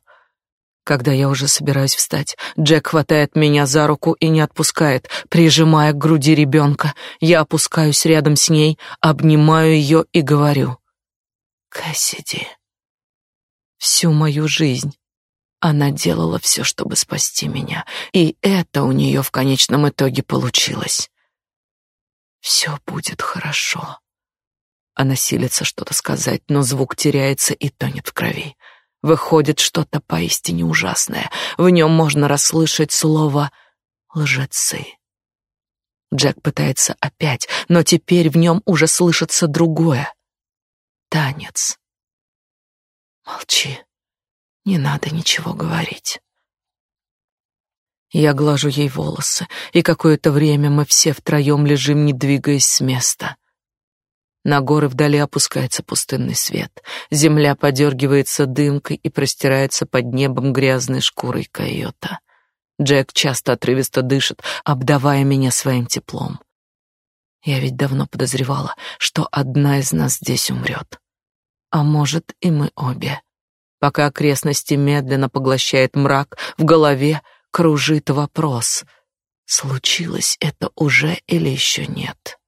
Когда я уже собираюсь встать, Джек хватает меня за руку и не отпускает, прижимая к груди ребенка. Я опускаюсь рядом с ней, обнимаю ее и говорю. «Кассиди, всю мою жизнь она делала все, чтобы спасти меня, и это у нее в конечном итоге получилось. Все будет хорошо». Она силится что-то сказать, но звук теряется и тонет в крови. Выходит что-то поистине ужасное. В нем можно расслышать слово «лжецы». Джек пытается опять, но теперь в нем уже слышится другое. Танец. Молчи. Не надо ничего говорить. Я глажу ей волосы, и какое-то время мы все втроем лежим, не двигаясь с места. На горы вдали опускается пустынный свет. Земля подергивается дымкой и простирается под небом грязной шкурой койота. Джек часто отрывисто дышит, обдавая меня своим теплом. Я ведь давно подозревала, что одна из нас здесь умрет. А может, и мы обе. Пока окрестности медленно поглощает мрак, в голове кружит вопрос: случилось это уже или еще нет?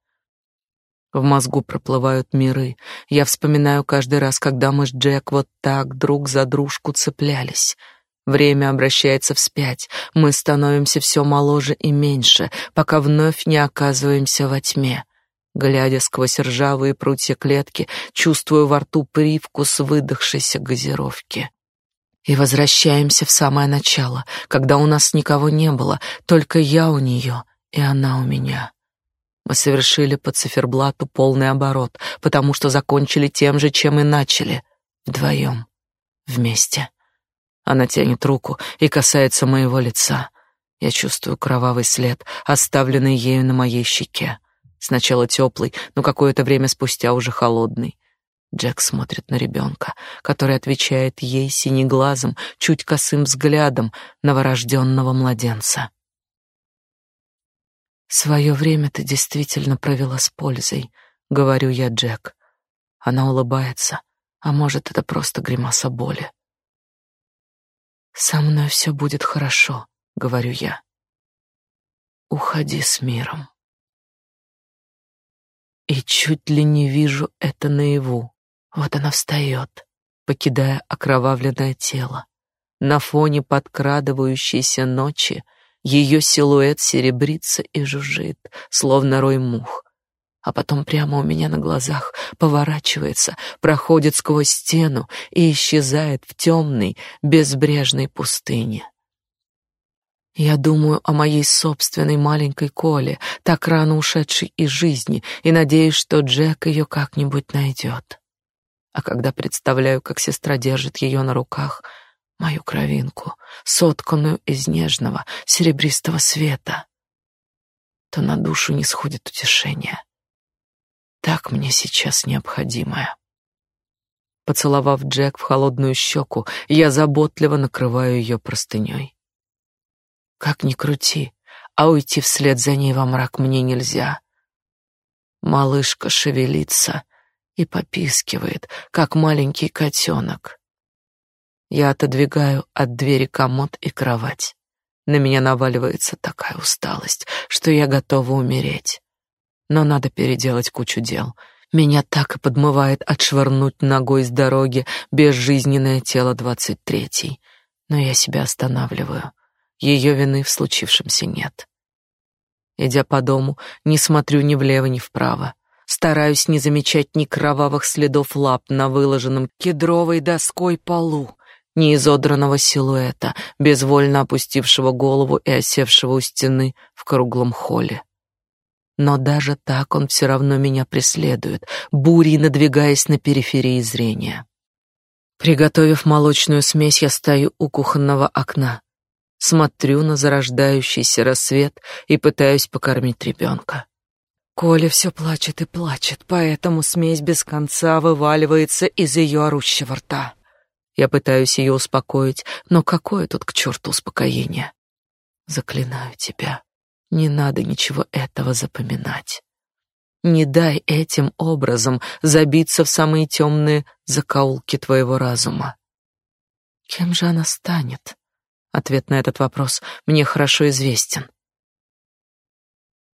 В мозгу проплывают миры. Я вспоминаю каждый раз, когда мы с Джек вот так друг за дружку цеплялись. Время обращается вспять. Мы становимся все моложе и меньше, пока вновь не оказываемся во тьме. Глядя сквозь ржавые прутья клетки, чувствую во рту привкус выдохшейся газировки. И возвращаемся в самое начало, когда у нас никого не было, только я у нее и она у меня. Мы совершили по циферблату полный оборот, потому что закончили тем же, чем и начали. Вдвоем. Вместе. Она тянет руку и касается моего лица. Я чувствую кровавый след, оставленный ею на моей щеке. Сначала теплый, но какое-то время спустя уже холодный. Джек смотрит на ребенка, который отвечает ей синеглазым, чуть косым взглядом новорожденного младенца. Свое время ты действительно провела с пользой, говорю я Джек. Она улыбается, а может, это просто гримаса боли. Со мной все будет хорошо, говорю я. Уходи с миром. И чуть ли не вижу это наяву. Вот она встает, покидая окровавленное тело. На фоне подкрадывающейся ночи ее силуэт серебрится и жужжит, словно рой мух. А потом прямо у меня на глазах поворачивается, проходит сквозь стену и исчезает в темной, безбрежной пустыне. Я думаю о моей собственной маленькой Коле, так рано ушедшей из жизни, и надеюсь, что Джек ее как-нибудь найдет. А когда представляю, как сестра держит ее на руках — мою кровинку, сотканную из нежного серебристого света, то на душу не сходит утешение. Так мне сейчас необходимое. Поцеловав Джек в холодную щеку, я заботливо накрываю ее простыней. Как ни крути, а уйти вслед за ней во мрак мне нельзя. Малышка шевелится и попискивает, как маленький котенок. Я отодвигаю от двери комод и кровать. На меня наваливается такая усталость, что я готова умереть. Но надо переделать кучу дел. Меня так и подмывает отшвырнуть ногой с дороги безжизненное тело двадцать третий. Но я себя останавливаю. Ее вины в случившемся нет. Идя по дому, не смотрю ни влево, ни вправо. Стараюсь не замечать ни кровавых следов лап на выложенном кедровой доской полу, ни изодранного силуэта, безвольно опустившего голову и осевшего у стены в круглом холле. Но даже так он все равно меня преследует, бурей надвигаясь на периферии зрения. Приготовив молочную смесь, я стою у кухонного окна, смотрю на зарождающийся рассвет и пытаюсь покормить ребенка. Коля все плачет и плачет, поэтому смесь без конца вываливается из ее орущего рта. Я пытаюсь ее успокоить, но какое тут к черту успокоение? Заклинаю тебя, не надо ничего этого запоминать. Не дай этим образом забиться в самые темные закоулки твоего разума. Кем же она станет? Ответ на этот вопрос мне хорошо известен.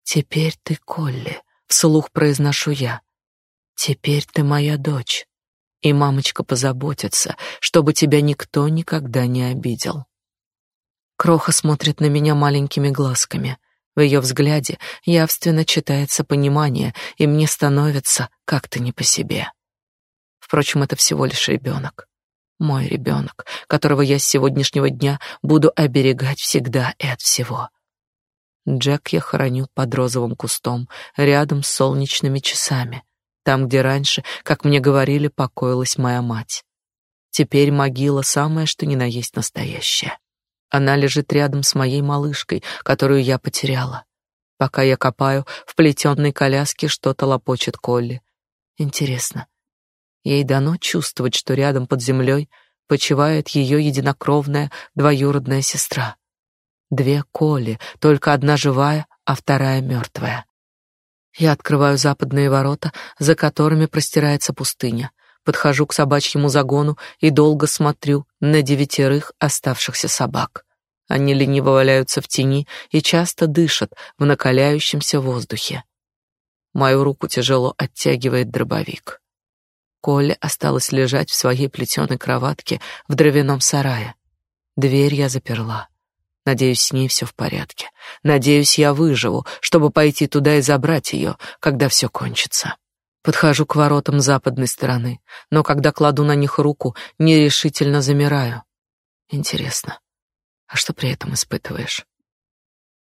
«Теперь ты Колли», — вслух произношу я. «Теперь ты моя дочь, и мамочка позаботится, чтобы тебя никто никогда не обидел». Кроха смотрит на меня маленькими глазками. В ее взгляде явственно читается понимание, и мне становится как-то не по себе. Впрочем, это всего лишь ребенок. Мой ребенок, которого я с сегодняшнего дня буду оберегать всегда и от всего. Джек я хороню под розовым кустом, рядом с солнечными часами, там, где раньше, как мне говорили, покоилась моя мать. Теперь могила самая, что ни на есть настоящая. Она лежит рядом с моей малышкой, которую я потеряла. Пока я копаю, в плетенной коляске что-то лопочет Колли. Интересно, ей дано чувствовать, что рядом под землей почивает ее единокровная двоюродная сестра. Две Колли, только одна живая, а вторая мертвая. Я открываю западные ворота, за которыми простирается пустыня подхожу к собачьему загону и долго смотрю на девятерых оставшихся собак. Они лениво валяются в тени и часто дышат в накаляющемся воздухе. Мою руку тяжело оттягивает дробовик. Коля осталась лежать в своей плетеной кроватке в дровяном сарае. Дверь я заперла. Надеюсь, с ней все в порядке. Надеюсь, я выживу, чтобы пойти туда и забрать ее, когда все кончится. Подхожу к воротам западной стороны, но когда кладу на них руку, нерешительно замираю. Интересно, а что при этом испытываешь?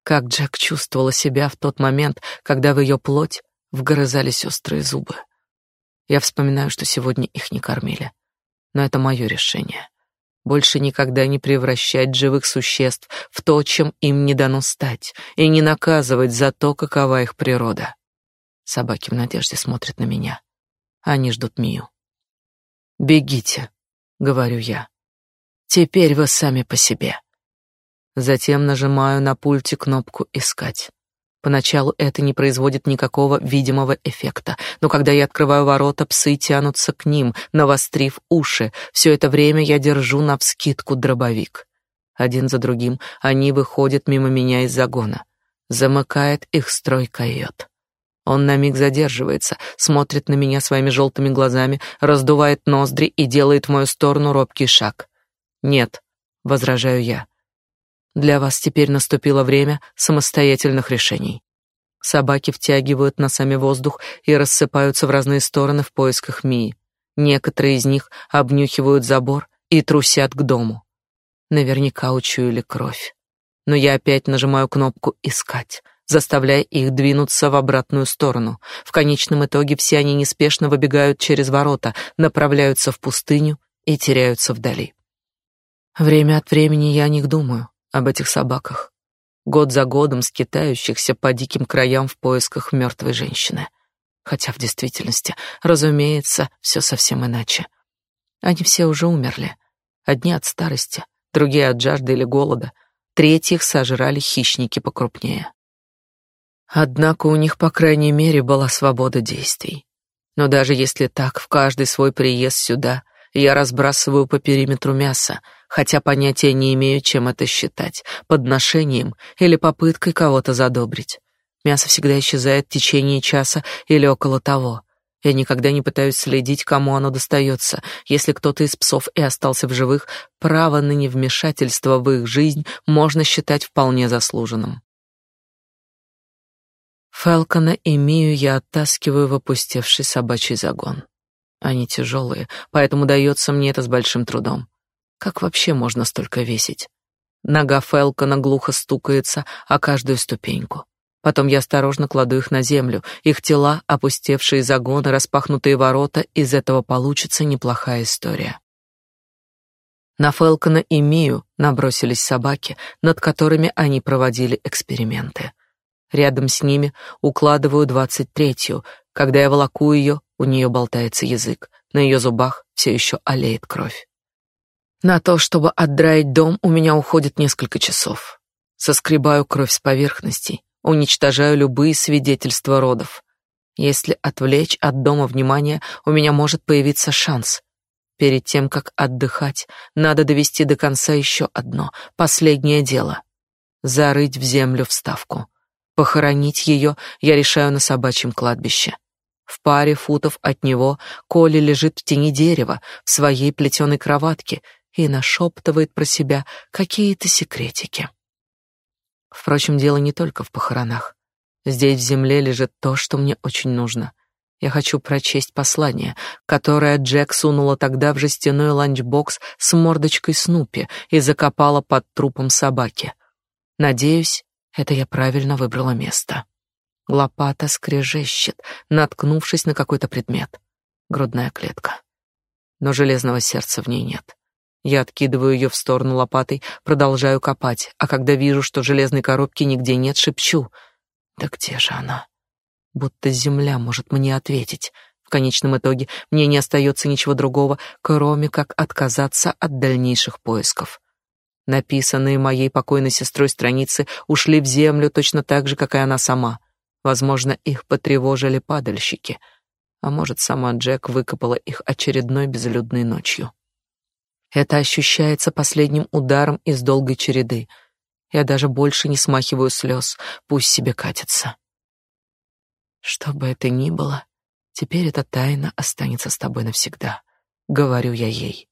Как Джек чувствовала себя в тот момент, когда в ее плоть вгрызались острые зубы. Я вспоминаю, что сегодня их не кормили. Но это мое решение. Больше никогда не превращать живых существ в то, чем им не дано стать, и не наказывать за то, какова их природа. Собаки в надежде смотрят на меня. Они ждут Мию. «Бегите», — говорю я. «Теперь вы сами по себе». Затем нажимаю на пульте кнопку «Искать». Поначалу это не производит никакого видимого эффекта, но когда я открываю ворота, псы тянутся к ним, навострив уши. Все это время я держу навскидку дробовик. Один за другим они выходят мимо меня из загона. Замыкает их строй койот. Он на миг задерживается, смотрит на меня своими желтыми глазами, раздувает ноздри и делает в мою сторону робкий шаг. «Нет», — возражаю я. «Для вас теперь наступило время самостоятельных решений». Собаки втягивают носами воздух и рассыпаются в разные стороны в поисках Мии. Некоторые из них обнюхивают забор и трусят к дому. Наверняка учуяли кровь. Но я опять нажимаю кнопку «Искать» заставляя их двинуться в обратную сторону. В конечном итоге все они неспешно выбегают через ворота, направляются в пустыню и теряются вдали. Время от времени я о них думаю, об этих собаках, год за годом скитающихся по диким краям в поисках мертвой женщины. Хотя в действительности, разумеется, все совсем иначе. Они все уже умерли. Одни от старости, другие от жажды или голода, третьих сожрали хищники покрупнее. Однако у них, по крайней мере, была свобода действий. Но даже если так, в каждый свой приезд сюда я разбрасываю по периметру мясо, хотя понятия не имею, чем это считать, подношением или попыткой кого-то задобрить. Мясо всегда исчезает в течение часа или около того. Я никогда не пытаюсь следить, кому оно достается. Если кто-то из псов и остался в живых, право на невмешательство в их жизнь можно считать вполне заслуженным. Фелкона и Мию я оттаскиваю в опустевший собачий загон. Они тяжелые, поэтому дается мне это с большим трудом. Как вообще можно столько весить? Нога Фелкона глухо стукается о каждую ступеньку. Потом я осторожно кладу их на землю. Их тела, опустевшие загоны, распахнутые ворота, из этого получится неплохая история. На Фелкона и Мию набросились собаки, над которыми они проводили эксперименты. Рядом с ними укладываю двадцать третью. Когда я волоку ее, у нее болтается язык. На ее зубах все еще олеет кровь. На то, чтобы отдраить дом, у меня уходит несколько часов. Соскребаю кровь с поверхностей, уничтожаю любые свидетельства родов. Если отвлечь от дома внимание, у меня может появиться шанс. Перед тем, как отдыхать, надо довести до конца еще одно, последнее дело. Зарыть в землю вставку. Похоронить ее я решаю на собачьем кладбище. В паре футов от него Коля лежит в тени дерева, в своей плетеной кроватке и нашептывает про себя какие-то секретики. Впрочем, дело не только в похоронах. Здесь в земле лежит то, что мне очень нужно. Я хочу прочесть послание, которое Джек сунула тогда в жестяной ланчбокс с мордочкой Снупи и закопала под трупом собаки. Надеюсь, это я правильно выбрала место. Лопата скрежещет, наткнувшись на какой-то предмет. Грудная клетка. Но железного сердца в ней нет. Я откидываю ее в сторону лопатой, продолжаю копать, а когда вижу, что железной коробки нигде нет, шепчу. «Да где же она?» будто земля может мне ответить. В конечном итоге мне не остается ничего другого, кроме как отказаться от дальнейших поисков. Написанные моей покойной сестрой страницы ушли в землю точно так же, как и она сама. Возможно, их потревожили падальщики, а может, сама Джек выкопала их очередной безлюдной ночью. Это ощущается последним ударом из долгой череды. Я даже больше не смахиваю слез, пусть себе катится. Что бы это ни было, теперь эта тайна останется с тобой навсегда, говорю я ей.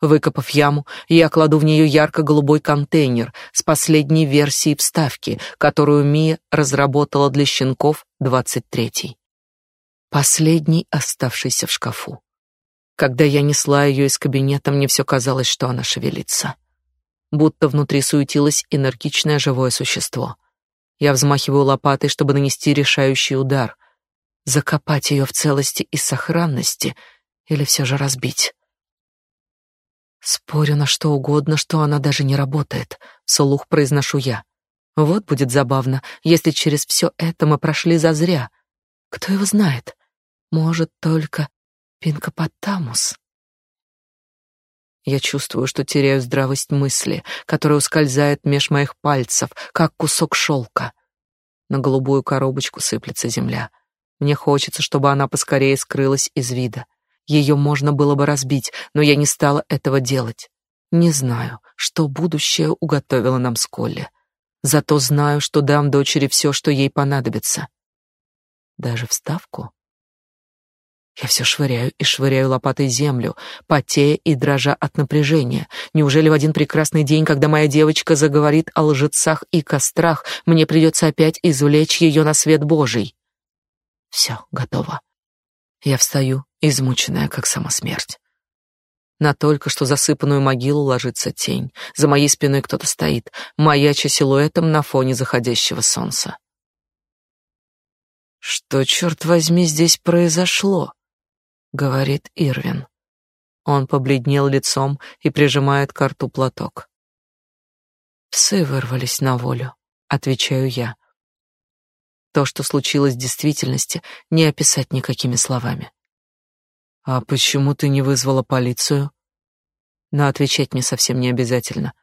Выкопав яму, я кладу в нее ярко-голубой контейнер с последней версией вставки, которую Мия разработала для щенков 23-й. Последний, оставшийся в шкафу. Когда я несла ее из кабинета, мне все казалось, что она шевелится. Будто внутри суетилось энергичное живое существо — я взмахиваю лопатой, чтобы нанести решающий удар. Закопать ее в целости и сохранности или все же разбить? Спорю на что угодно, что она даже не работает, вслух произношу я. Вот будет забавно, если через все это мы прошли зазря. Кто его знает? Может, только Пинкопотамус. Я чувствую, что теряю здравость мысли, которая ускользает меж моих пальцев, как кусок шелка. На голубую коробочку сыплется земля. Мне хочется, чтобы она поскорее скрылась из вида. Ее можно было бы разбить, но я не стала этого делать. Не знаю, что будущее уготовило нам с Колли. Зато знаю, что дам дочери все, что ей понадобится. Даже вставку? Я все швыряю и швыряю лопатой землю, потея и дрожа от напряжения. Неужели в один прекрасный день, когда моя девочка заговорит о лжецах и кострах, мне придется опять извлечь ее на свет Божий? Все, готово. Я встаю, измученная, как сама смерть. На только что засыпанную могилу ложится тень. За моей спиной кто-то стоит, маяча силуэтом на фоне заходящего солнца. Что, черт возьми, здесь произошло? говорит Ирвин. Он побледнел лицом и прижимает к рту платок. Псы вырвались на волю, отвечаю я. То, что случилось в действительности, не описать никакими словами. А почему ты не вызвала полицию? Но отвечать мне совсем не обязательно.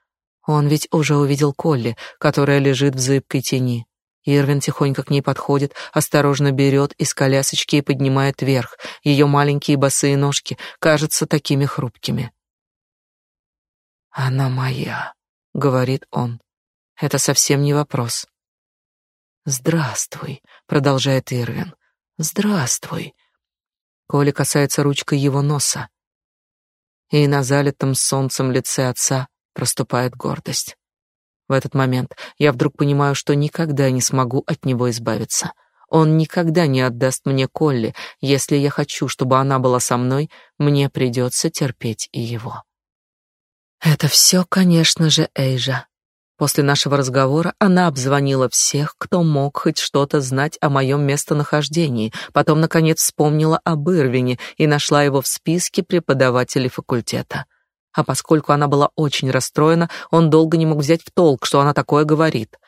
Он ведь уже увидел Колли, которая лежит в зыбкой тени. Ирвин тихонько к ней подходит, осторожно берет из колясочки и поднимает вверх. Ее маленькие босые ножки кажутся такими хрупкими. «Она моя», — говорит он. «Это совсем не вопрос». «Здравствуй», — продолжает Ирвин. «Здравствуй». Коля касается ручкой его носа, и на залитом солнцем лице отца проступает гордость. В этот момент я вдруг понимаю, что никогда не смогу от него избавиться. Он никогда не отдаст мне Колли. Если я хочу, чтобы она была со мной, мне придется терпеть и его. Это все, конечно же, Эйжа. После нашего разговора она обзвонила всех, кто мог хоть что-то знать о моем местонахождении, потом, наконец, вспомнила об Ирвине и нашла его в списке преподавателей факультета а поскольку она была очень расстроена, он долго не мог взять в толк, что она такое говорит.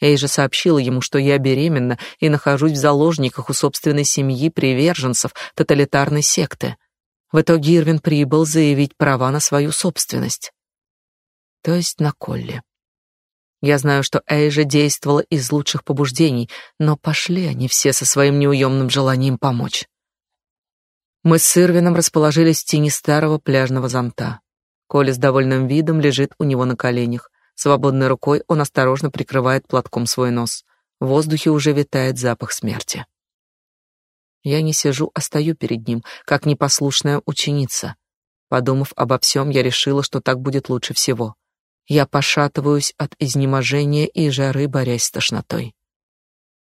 Эйжа сообщила ему, что я беременна и нахожусь в заложниках у собственной семьи приверженцев тоталитарной секты. В итоге Ирвин прибыл заявить права на свою собственность. То есть на Колли. Я знаю, что Эйжа действовала из лучших побуждений, но пошли они все со своим неуемным желанием помочь. Мы с Ирвином расположились в тени старого пляжного зонта. Коля с довольным видом лежит у него на коленях. Свободной рукой он осторожно прикрывает платком свой нос. В воздухе уже витает запах смерти. Я не сижу, а стою перед ним, как непослушная ученица. Подумав обо всем, я решила, что так будет лучше всего. Я пошатываюсь от изнеможения и жары, борясь с тошнотой.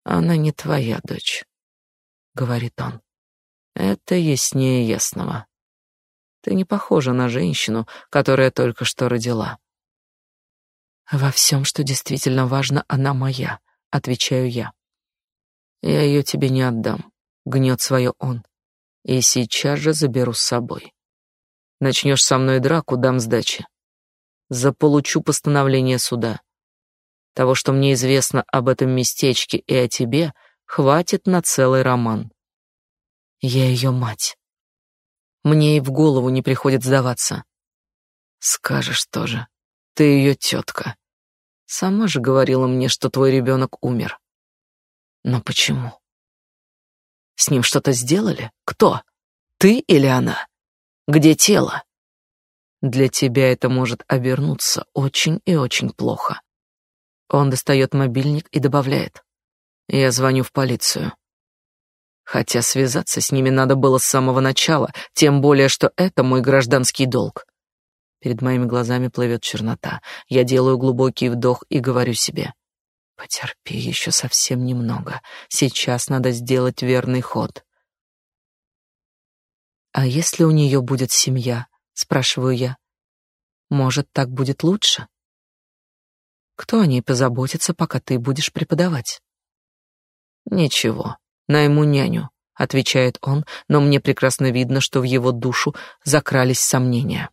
«Она не твоя дочь», — говорит он. «Это яснее ясного. Ты не похожа на женщину, которая только что родила». «Во всем, что действительно важно, она моя», — отвечаю я. «Я ее тебе не отдам гнет свое он. И сейчас же заберу с собой. Начнешь со мной драку, дам сдачи. Заполучу постановление суда. Того, что мне известно об этом местечке и о тебе, хватит на целый роман. Я ее мать. Мне и в голову не приходит сдаваться. Скажешь тоже. Ты ее тетка. Сама же говорила мне, что твой ребенок умер. Но почему? С ним что-то сделали? Кто? Ты или она? Где тело? Для тебя это может обернуться очень и очень плохо. Он достает мобильник и добавляет: "Я звоню в полицию". Хотя связаться с ними надо было с самого начала, тем более что это мой гражданский долг. Перед моими глазами плывет чернота. Я делаю глубокий вдох и говорю себе: Потерпи еще совсем немного. Сейчас надо сделать верный ход. А если у нее будет семья? Спрашиваю я. Может, так будет лучше? Кто о ней позаботится, пока ты будешь преподавать? Ничего, найму няню, отвечает он, но мне прекрасно видно, что в его душу закрались сомнения.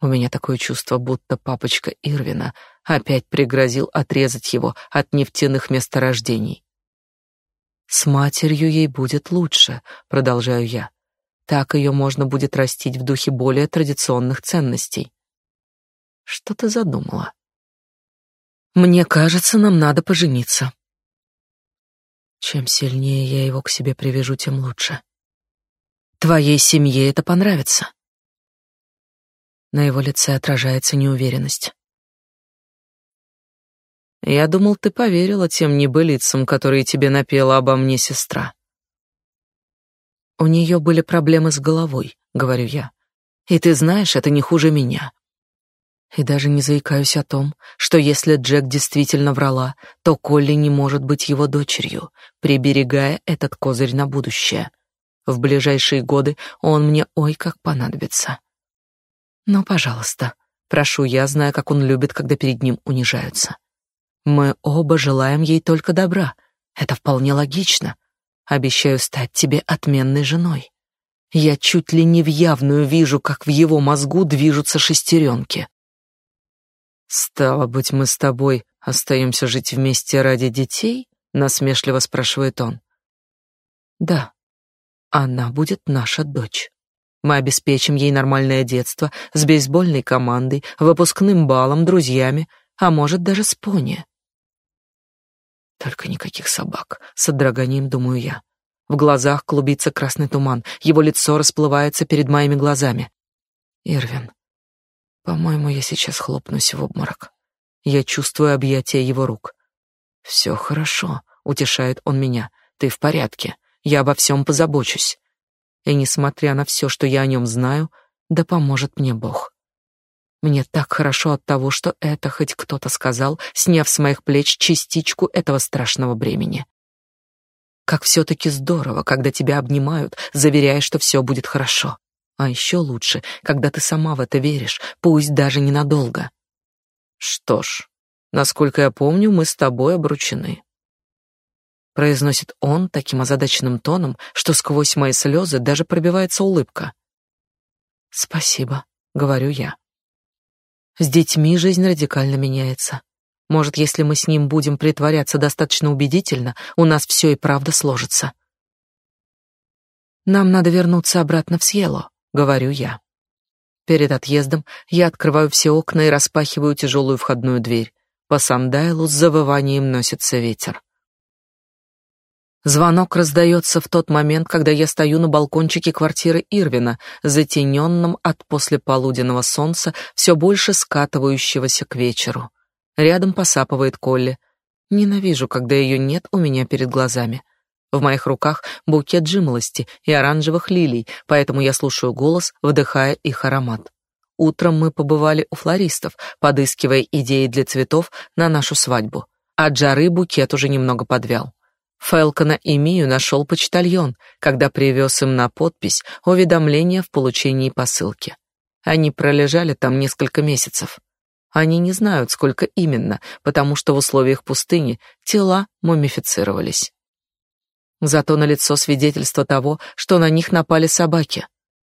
У меня такое чувство, будто папочка Ирвина опять пригрозил отрезать его от нефтяных месторождений. С матерью ей будет лучше, продолжаю я. Так ее можно будет растить в духе более традиционных ценностей. Что ты задумала? Мне кажется, нам надо пожениться. Чем сильнее я его к себе привяжу, тем лучше. Твоей семье это понравится. На его лице отражается неуверенность. Я думал, ты поверила тем небылицам, которые тебе напела обо мне сестра. У нее были проблемы с головой, говорю я. И ты знаешь, это не хуже меня. И даже не заикаюсь о том, что если Джек действительно врала, то Колли не может быть его дочерью, приберегая этот козырь на будущее. В ближайшие годы он мне ой как понадобится. Но, пожалуйста, прошу я, зная, как он любит, когда перед ним унижаются. Мы оба желаем ей только добра. Это вполне логично. Обещаю стать тебе отменной женой. Я чуть ли не в явную вижу, как в его мозгу движутся шестеренки. «Стало быть, мы с тобой остаемся жить вместе ради детей?» — насмешливо спрашивает он. «Да, она будет наша дочь». Мы обеспечим ей нормальное детство с бейсбольной командой, выпускным балом, друзьями, а может даже с пони. Только никаких собак, с отдраганием думаю я. В глазах клубится красный туман, его лицо расплывается перед моими глазами. Ирвин, по-моему, я сейчас хлопнусь в обморок. Я чувствую объятия его рук. «Все хорошо, утешает он меня. Ты в порядке. Я обо всем позабочусь. И несмотря на все, что я о нем знаю, да поможет мне Бог. Мне так хорошо от того, что это хоть кто-то сказал, сняв с моих плеч частичку этого страшного бремени. Как все-таки здорово, когда тебя обнимают, заверяя, что все будет хорошо. А еще лучше, когда ты сама в это веришь, пусть даже ненадолго. Что ж, насколько я помню, мы с тобой обручены произносит он таким озадаченным тоном, что сквозь мои слезы даже пробивается улыбка. Спасибо, говорю я. С детьми жизнь радикально меняется. Может, если мы с ним будем притворяться достаточно убедительно, у нас все и правда сложится. Нам надо вернуться обратно в Сьело, говорю я. Перед отъездом я открываю все окна и распахиваю тяжелую входную дверь. По Сандайлу с завыванием носится ветер. Звонок раздается в тот момент, когда я стою на балкончике квартиры Ирвина, затененном от послеполуденного солнца, все больше скатывающегося к вечеру. Рядом посапывает Колли. Ненавижу, когда ее нет у меня перед глазами. В моих руках букет жимолости и оранжевых лилий, поэтому я слушаю голос, вдыхая их аромат. Утром мы побывали у флористов, подыскивая идеи для цветов на нашу свадьбу. От жары букет уже немного подвял. Фелкона и Мию нашел почтальон, когда привез им на подпись уведомление в получении посылки. Они пролежали там несколько месяцев. Они не знают, сколько именно, потому что в условиях пустыни тела мумифицировались. Зато на лицо свидетельство того, что на них напали собаки.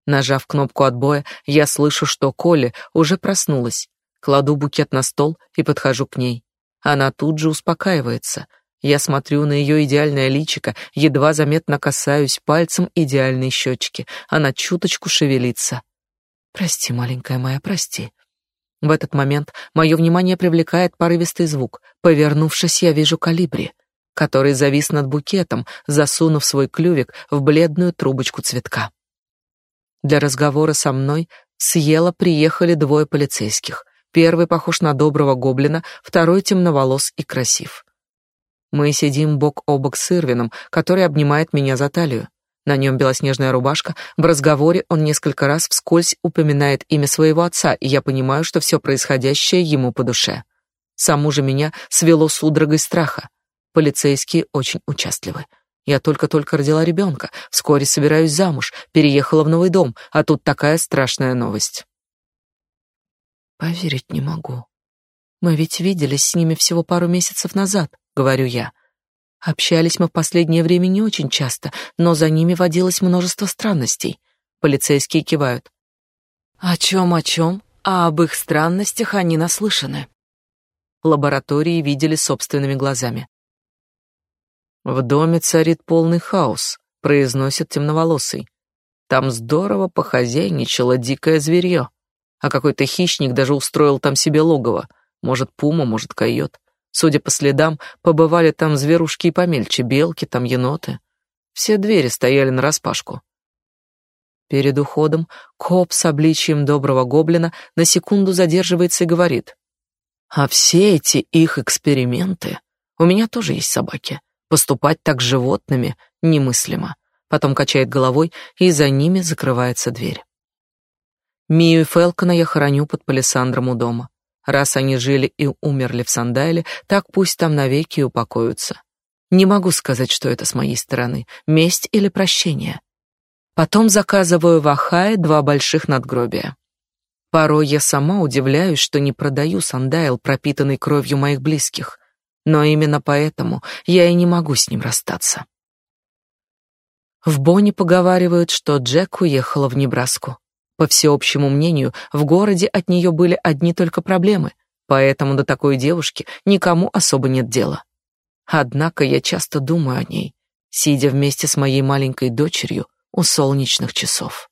Нажав кнопку отбоя, я слышу, что Коля уже проснулась. Кладу букет на стол и подхожу к ней. Она тут же успокаивается — я смотрю на ее идеальное личико, едва заметно касаюсь пальцем идеальной щечки. Она чуточку шевелится. Прости, маленькая моя, прости. В этот момент мое внимание привлекает порывистый звук. Повернувшись, я вижу калибри, который завис над букетом, засунув свой клювик в бледную трубочку цветка. Для разговора со мной с Ела приехали двое полицейских. Первый похож на доброго гоблина, второй темноволос и красив. Мы сидим бок о бок с Ирвином, который обнимает меня за талию. На нем белоснежная рубашка. В разговоре он несколько раз вскользь упоминает имя своего отца, и я понимаю, что все происходящее ему по душе. Саму же меня свело судорогой страха. Полицейские очень участливы. Я только-только родила ребенка, вскоре собираюсь замуж, переехала в новый дом, а тут такая страшная новость. Поверить не могу. Мы ведь виделись с ними всего пару месяцев назад говорю я. Общались мы в последнее время не очень часто, но за ними водилось множество странностей. Полицейские кивают. О чем, о чем? А об их странностях они наслышаны. Лаборатории видели собственными глазами. В доме царит полный хаос, произносит темноволосый. Там здорово похозяйничало дикое зверье, а какой-то хищник даже устроил там себе логово. Может, пума, может, койот. Судя по следам, побывали там зверушки и помельче, белки, там еноты. Все двери стояли нараспашку. Перед уходом коп с обличием доброго гоблина на секунду задерживается и говорит. «А все эти их эксперименты... У меня тоже есть собаки. Поступать так с животными немыслимо». Потом качает головой, и за ними закрывается дверь. Мию и Фелкона я храню под палисандром у дома. Раз они жили и умерли в Сандайле, так пусть там навеки и упокоятся. Не могу сказать, что это с моей стороны, месть или прощение. Потом заказываю в Ахае два больших надгробия. Порой я сама удивляюсь, что не продаю сандайл, пропитанный кровью моих близких. Но именно поэтому я и не могу с ним расстаться. В Бонне поговаривают, что Джек уехала в Небраску. По всеобщему мнению, в городе от нее были одни только проблемы, поэтому до такой девушки никому особо нет дела. Однако я часто думаю о ней, сидя вместе с моей маленькой дочерью у солнечных часов.